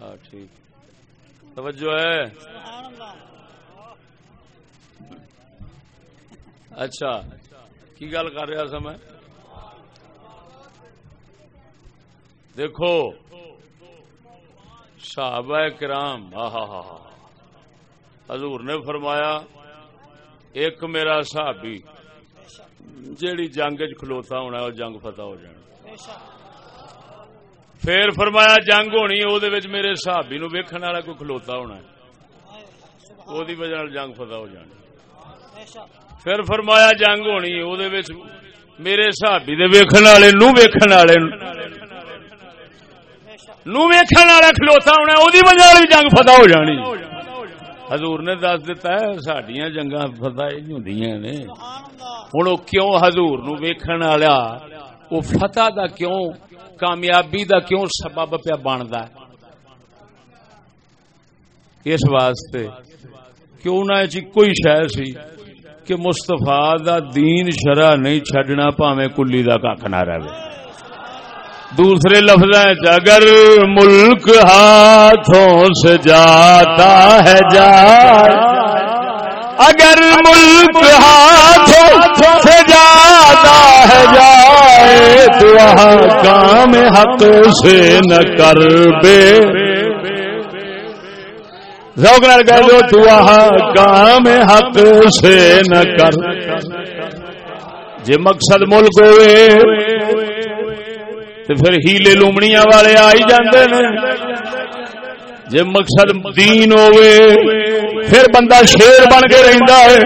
ہاں ٹھیک۔ توجہ ہے؟ اچھا کی گل کر رہا سا میں؟ دیکھو۔ صحابہ کرام حضور نے فرمایا، ایک میرا صحابی، جیڑی جنگ چ کھلوتا ہونا وہ جنگ فتح ہو جانا۔ پھر فرمایا، جنگ ہونی وہ میرے صحابی نو ویکھن والا کوئی کھلوتا ہونا وہ وجہ جنگ فتح ہو جانی پھر فرمایا، جنگ ہونی وہ میرے صحابی دے ویکھن والے نو ویکھن والے نو ویکھن والا کھلوتا ہونا وہ وجہ والی جنگ فتح ہو جانی۔ حضور نے دس دتا ہے سڈیا جنگا فتح ہی ہوں نے ہوں کیوں حضور نو ویکھن والا؟ وہ فتح دا کیوں، کامیابی دا کیوں سبب پیا بنتا ہے؟ اس واسطے کیوں نہ کوئی شہ سی کہ مستفا دا دین شرح نہیں چڈنا پاوے کلی دا کھ نہ رہے۔ دوسرے لفظ اگر ملک ہاتھوں سے جاتا ہے جا اگر ملک ہاتھوں سے جاتا ہے جائے تو وہاں کام حق سے نہ کر بے۔ روکنا کہہ دو، تو وہاں کام حق سے نہ کر۔ جی مقصد ملک ہوئے تو پھر ہیلے لومڑیاں والے آئی جاندے نے جے مقصد دین ہوئے پھر بندہ شیر بن کے رہندا ہے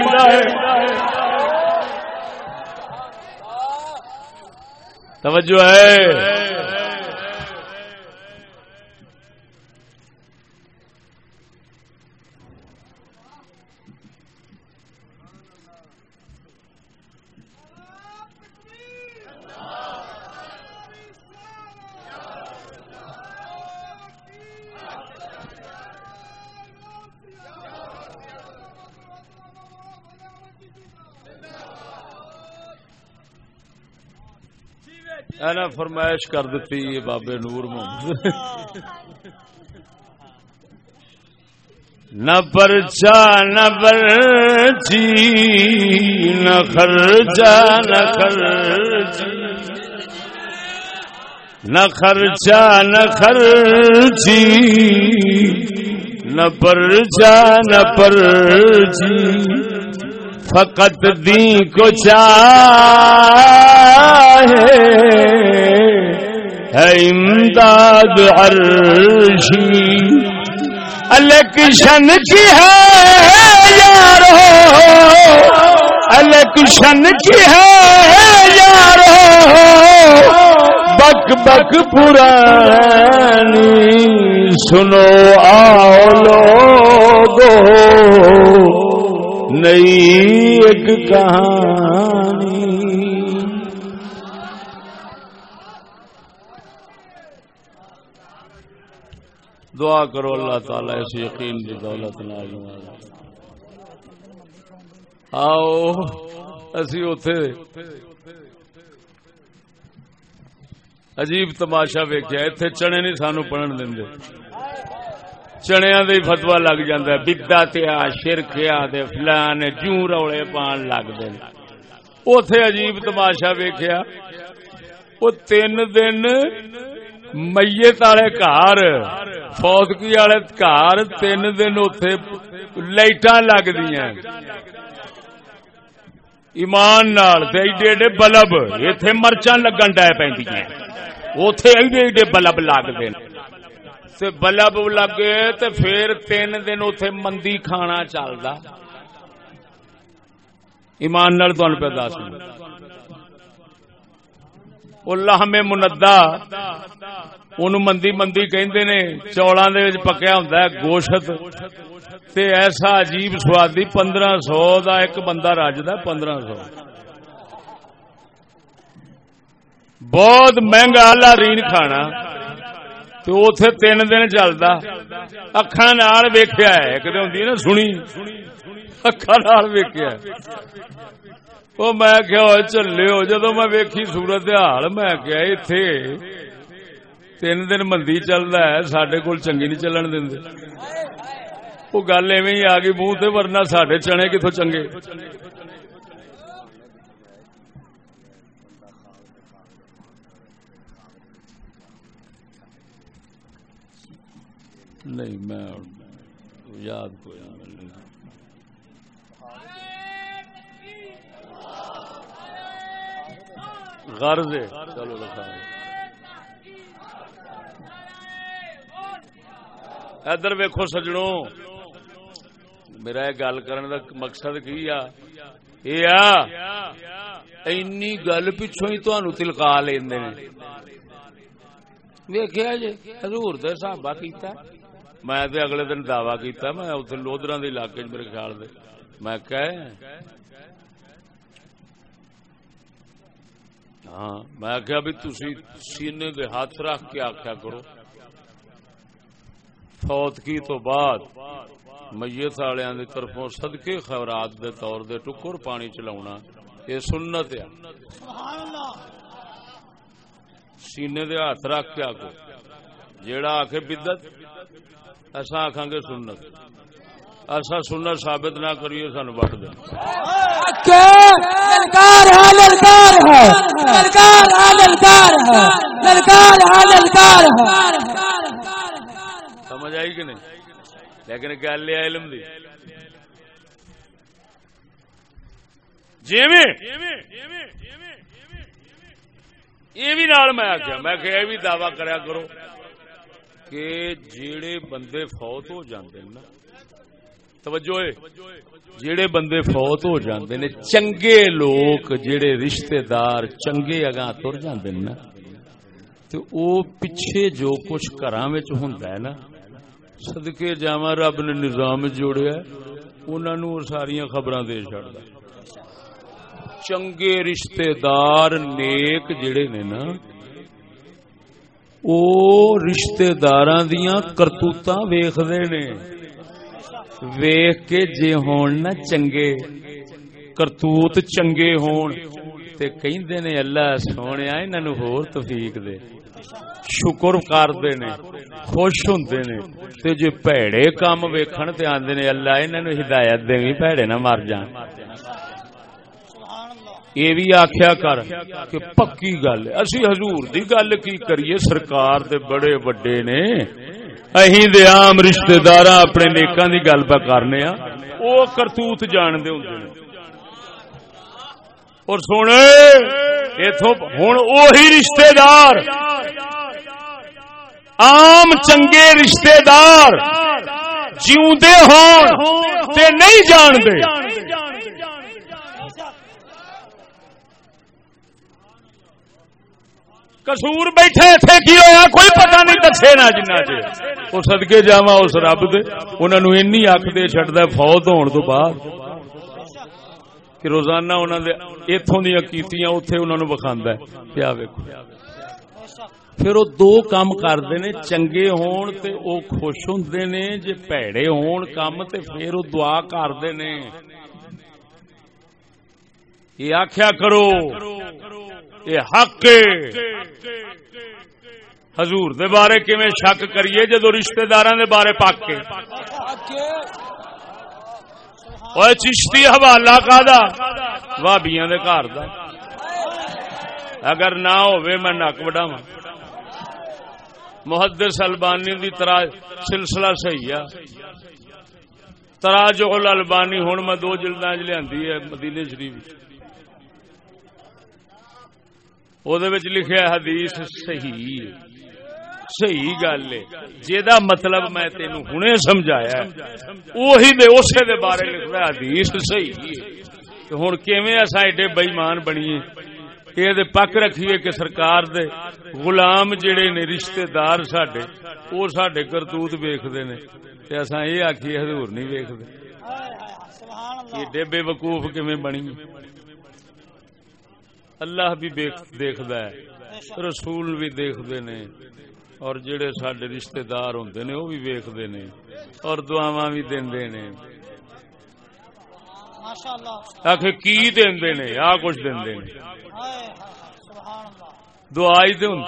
توجہ ہے اینا فرمائش کر دیتی بابے نور محمد نہ پرچا، نہ برچی نہ خرچا نہ خرچی۔ نہ خرچا نہ خرچی۔ نہ پرچا نہ پرچی۔ فقط دی کو ہے امداد عرشی الیکشن کی ہے، یارو۔ الیکشن کی ہے، یارو۔ بک بک پرانی سنو آؤ لوگو۔ نئی ایک کہانی۔ دعا کرو اللہ تعالی اس یقین کی دولت آؤ، اسی اتے عجیب تماشا ویکیا اتنے چنے نہیں، سانو پڑھن دیں چنیا دے فتوا لگ جاندہ ہے بدا تیا شرکیا فلان جوں روڑے پان لگ دے اوتھے عجیب تماشا ویکھیا او تین دن میت والے گھر فوتگی والے گھر تین دن اوتھے لائٹاں لگ دیاں ایمان نال تے ایڈے ایڈے بلب ایتھے مرچاں لگن ڈے پیندیاں اوتھے ایڈے ایڈے بلب لگ دے تے بلب لگے تے پھر تین دن اتے مندی کھانا چلتا ایمان نال تمہیں پہ دس لہمے مندا ان مندی مندی کہندے نے، چولاں دے وچ پکیا ہوندا ہے گوشت۔ تے ایسا عجیب سوادی، پندرہ سو دا ایک بندہ رجدا پندرہ سو۔ بہت مہنگا لارین کھانا۔ تو اتے تین دن چلتا اکھان ویخیا ہے ایک ہوں نا سنی اکھان وہ میں کیا چلے ہو جدو میں ویکھی سورت حال میں کیا اتے تین دن مندی چلتا ہے سڈے کول چنگی نہیں چلن دیں وہ گل ایویں ہی آ گئی منہ ورنہ سڈے چنے کتوں چنگے نہیں، میں یاد کوئی نہیں غرض ہے۔ چلو لکھا ادھر ویکو سجڑوں میرا یہ گل کرنے کا مقصد کی آ؟ اینی گل پچھو ہی تہن تلکا لیندے نے۔ ویکیا جی حضور دے صحابہ کیتا۔ میں تے اگلے دن دعوی کیتا میں اتنے لودرا دے علاقے میرے خیال دے۔ میں کہ ہاں میں آخیا بھی تھی سینے دے ہاتھ رکھ کے آخیا کرو۔ فوت کی تو بعد میت والوں کی طرفوں صدقے خیرات دے طور دے ٹکر پانی چلا یہ سنت ہے۔ سینے دے ہاتھ رکھ کے آگو جیڑا آخ بدت ایسا آخان گے سنت۔ ایسا سنت ثابت نہ کریے سان وٹ دیں للکار ہے للکار ہے۔ للکار ہے للکار ہے۔ للکار ہے للکار ہے۔ سمجھ آئی کہ نہیں؟ لیکن گل ہے علم دی۔ جیویں۔ یہ بھی نال میں آخیا میں کہ یہ بھی دعوی کریا کرو۔ کہ جیڑے بندے فوت ہو جاندے نا، توجہ جیڑے بندے فوت ہو جاندے نے چنگے لوگ جیڑے رشتہ دار چنگے اگاں تر جاندے نا، تو او پیچھے جو کچھ گھراں وچ ہوندا ہے نا، صدقے جاواں رب نے نظام جوڑیا ہے، انہاں نو ساریاں خبراں دے چھڑدا چنگے رشتے دار نیک جڑے نے نا او رشتے دار دیا کرتوت ویختے نے۔ ویخ کے جے ہون نا چنگے، کرتوت چنگے ہون۔ تے کہندے نے اللہ سونے، انہاں ہور توفیق دے۔ شکر کردے نے، خوش ہوندے نے۔ تے جے پیڑے کام ویکھن تے آندے نے، اللہ انہاں ہدایت دے پیڑے نہ مر جان۔ یہ بھی آخیا کر کہ پکی گل اسی حضور دی گل کی کریے، سرکار دے بڑے وڈے نے۔ اہی دے عام رشتہ دار اپنے نیکاں دی گل پہ کرنے ہاں او کرتوت جان دے ہوندے نے۔ اور سونے ایتھوں ہن اوہی رشتہ دار عام چنگے رشتہ دار جیوندے ہون تے نہیں جان دے کسور بیٹھے تھے کی ہوا کوئی پتہ نہیں دسے نا جنہ چ وہ سدکے جا اس رب دے انہوں این اک دے چڈ فوت ہون تو بعد کہ روزانہ انہوں نے اتوں دیا کیتیاں اتے انہوں نے بخا کیا ویکو پھر وہ دو کام کرتے نے چنگے ہون تے او خوش ہوندے نے جے پیڑے ہون کام تے پھر وہ دعا کرتے نے یہ آخیا کرو یہ حق حضور دے بارے کیویں شک کریے جدو رشتہ دار دے بارے پاک کے۔ اوے چشتی حوالہ کا دے گھر دا۔ اگر نہ ہوئے میں نک وڈاواں۔ محدث البانی دی ترا سلسلہ صحیح ہے۔ تراج البانی، ہن میں دو جلداں وچ لیاندی ہے مدینے شریف۔ لکھا حدیث صحیح صحیح گل ہے جا مطلب میں تین ہوں سمجھایا اسی دے اسے دے بارے لکھنا حدیث صحیح کیویں اصا ایڈے بئیمان بنیے یہ پک رکھیے کہ سرکار دے غلام جڑے نے رشتہ دار سڈے وہ سڈے کرتوت ویختے نے اصا یہ آخیے حضور نہیں ویختے ایڈے بے وقوف کیویں بنی اللہ بھی دیکھد ہے رسول بھی دیکھتے نے اور جڑے سڈے رشتے دار ہوں نے وہ بھی ویختے نے اور دعوا بھی دے نے۔ کی دے نے؟ آ کچھ دے دعائی تو ہوں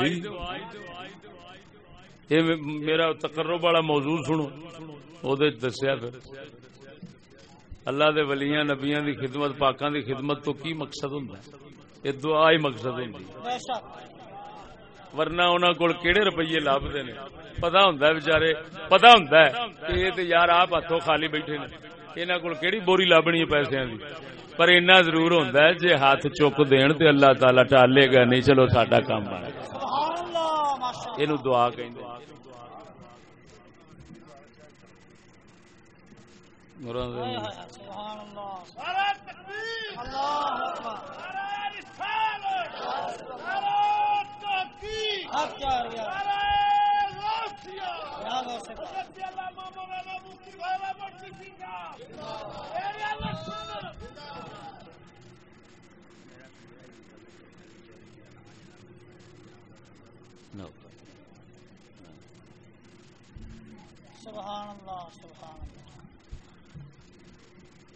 یہ میرا تقرب والا موضوع سنو وہ دسیا پھر۔ اللہ دے ولیاں نبیاں دی خدمت پاکاں دی خدمت تو کی مقصد ہوں یہ دعا ہی مقصد ہے ورنہ انہوں کو کہڑے روپیے لبتے نے پتا ہوں بچارے پتا ہوں کہ یہ تو یار آپ ہاتھوں خالی بیٹھے نے یہاں کو کہڑی بوری لبنی ہے پیسے کی پر اینا ضرور ہوتا ہے جی ہاتھ چک دین تے اللہ تعالی ٹالے گا نہیں چلو ساڈا کام بن یہ دعا کہ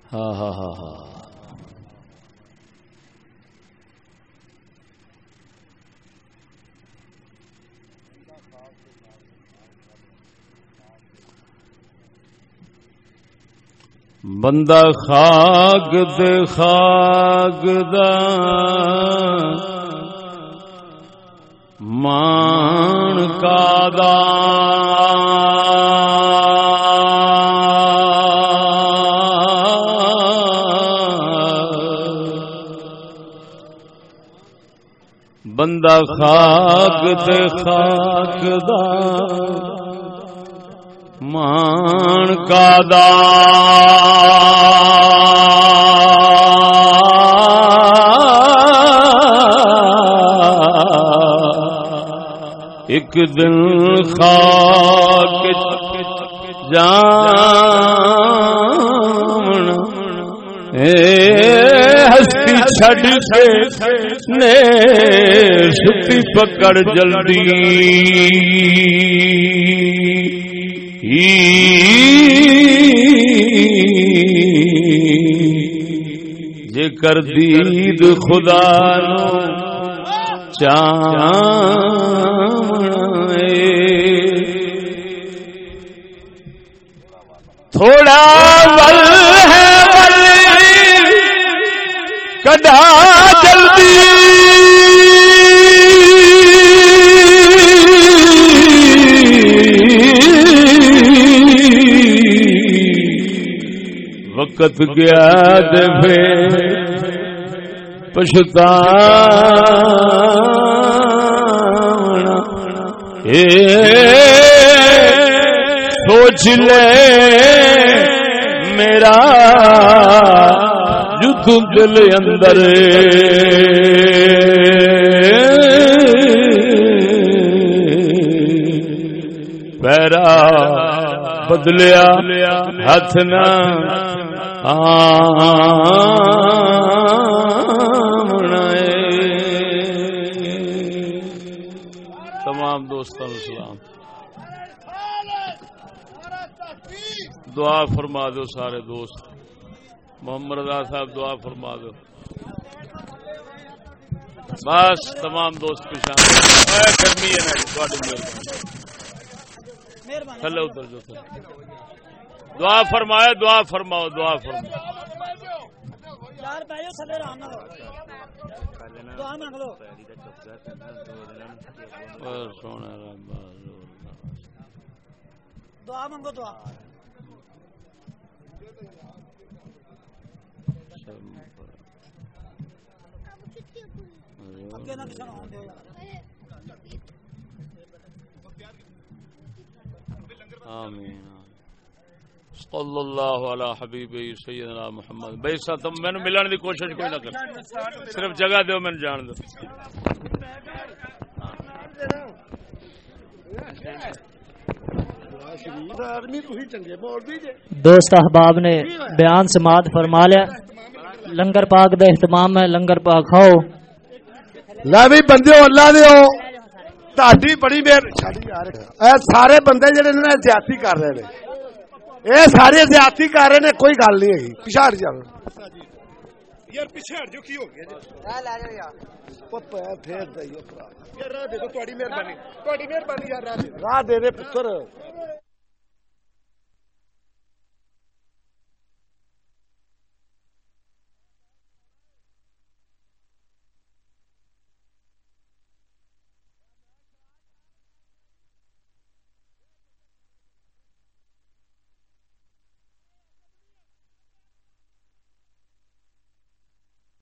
ہاں ہاں ہاں ہاں۔ بندہ خاک دے خاک دا مان کا دا۔ بندہ خاک دے خاک دا۔ مان کا دا ایک دن خاک جان ہستی چھڈ سے نے ستی پکڑ جلدی جے کر دید خدا نو تھوڑا بل ہے بل کدا جلدی۔ وقت گیا دے پشتا سوچ لے میرا جد دل اندر پیرا بدلیا ہاتھ نہ۔ تمام دوستوں سلام۔ دعا فرما دو سارے دوست۔ محمد رضا صاحب، دعا فرما دو۔ بس تمام دوست پچھا گرمی ہے تھلے اتر جو دعا فرمائے دعا فرماؤ دعا فرماؤ۔ سونا دعا دعا اگے نہ کسان ہون دیو آمین۔ صلی اللہ علی حبیب سیدنا محمد۔ بھائی سا تم مینوں ملن دی کوشش کوئی نہ کر صرف جگہ دیو میں جان دو۔ دوست احباب نے بیان سماعت فرما لیا۔ لنگر پاک دا اہتمام ہے لنگر پاک کھاؤ۔ لا بھی بندے اللہ دے ہو۔ تہاڈی بڑی مہر اے سارے بندے جڑے نے زیادتی کر رہے نے۔ اے سارے زیادتی کر رہے نے کوئی گل نہیں ہے پیچھے جا یار کی ہو گیا لے یار پپا پھر دئیو یار راہ دے دو تہاڈی مہربانی تہاڈی مہربانی یار راہ دے راہ دے پتر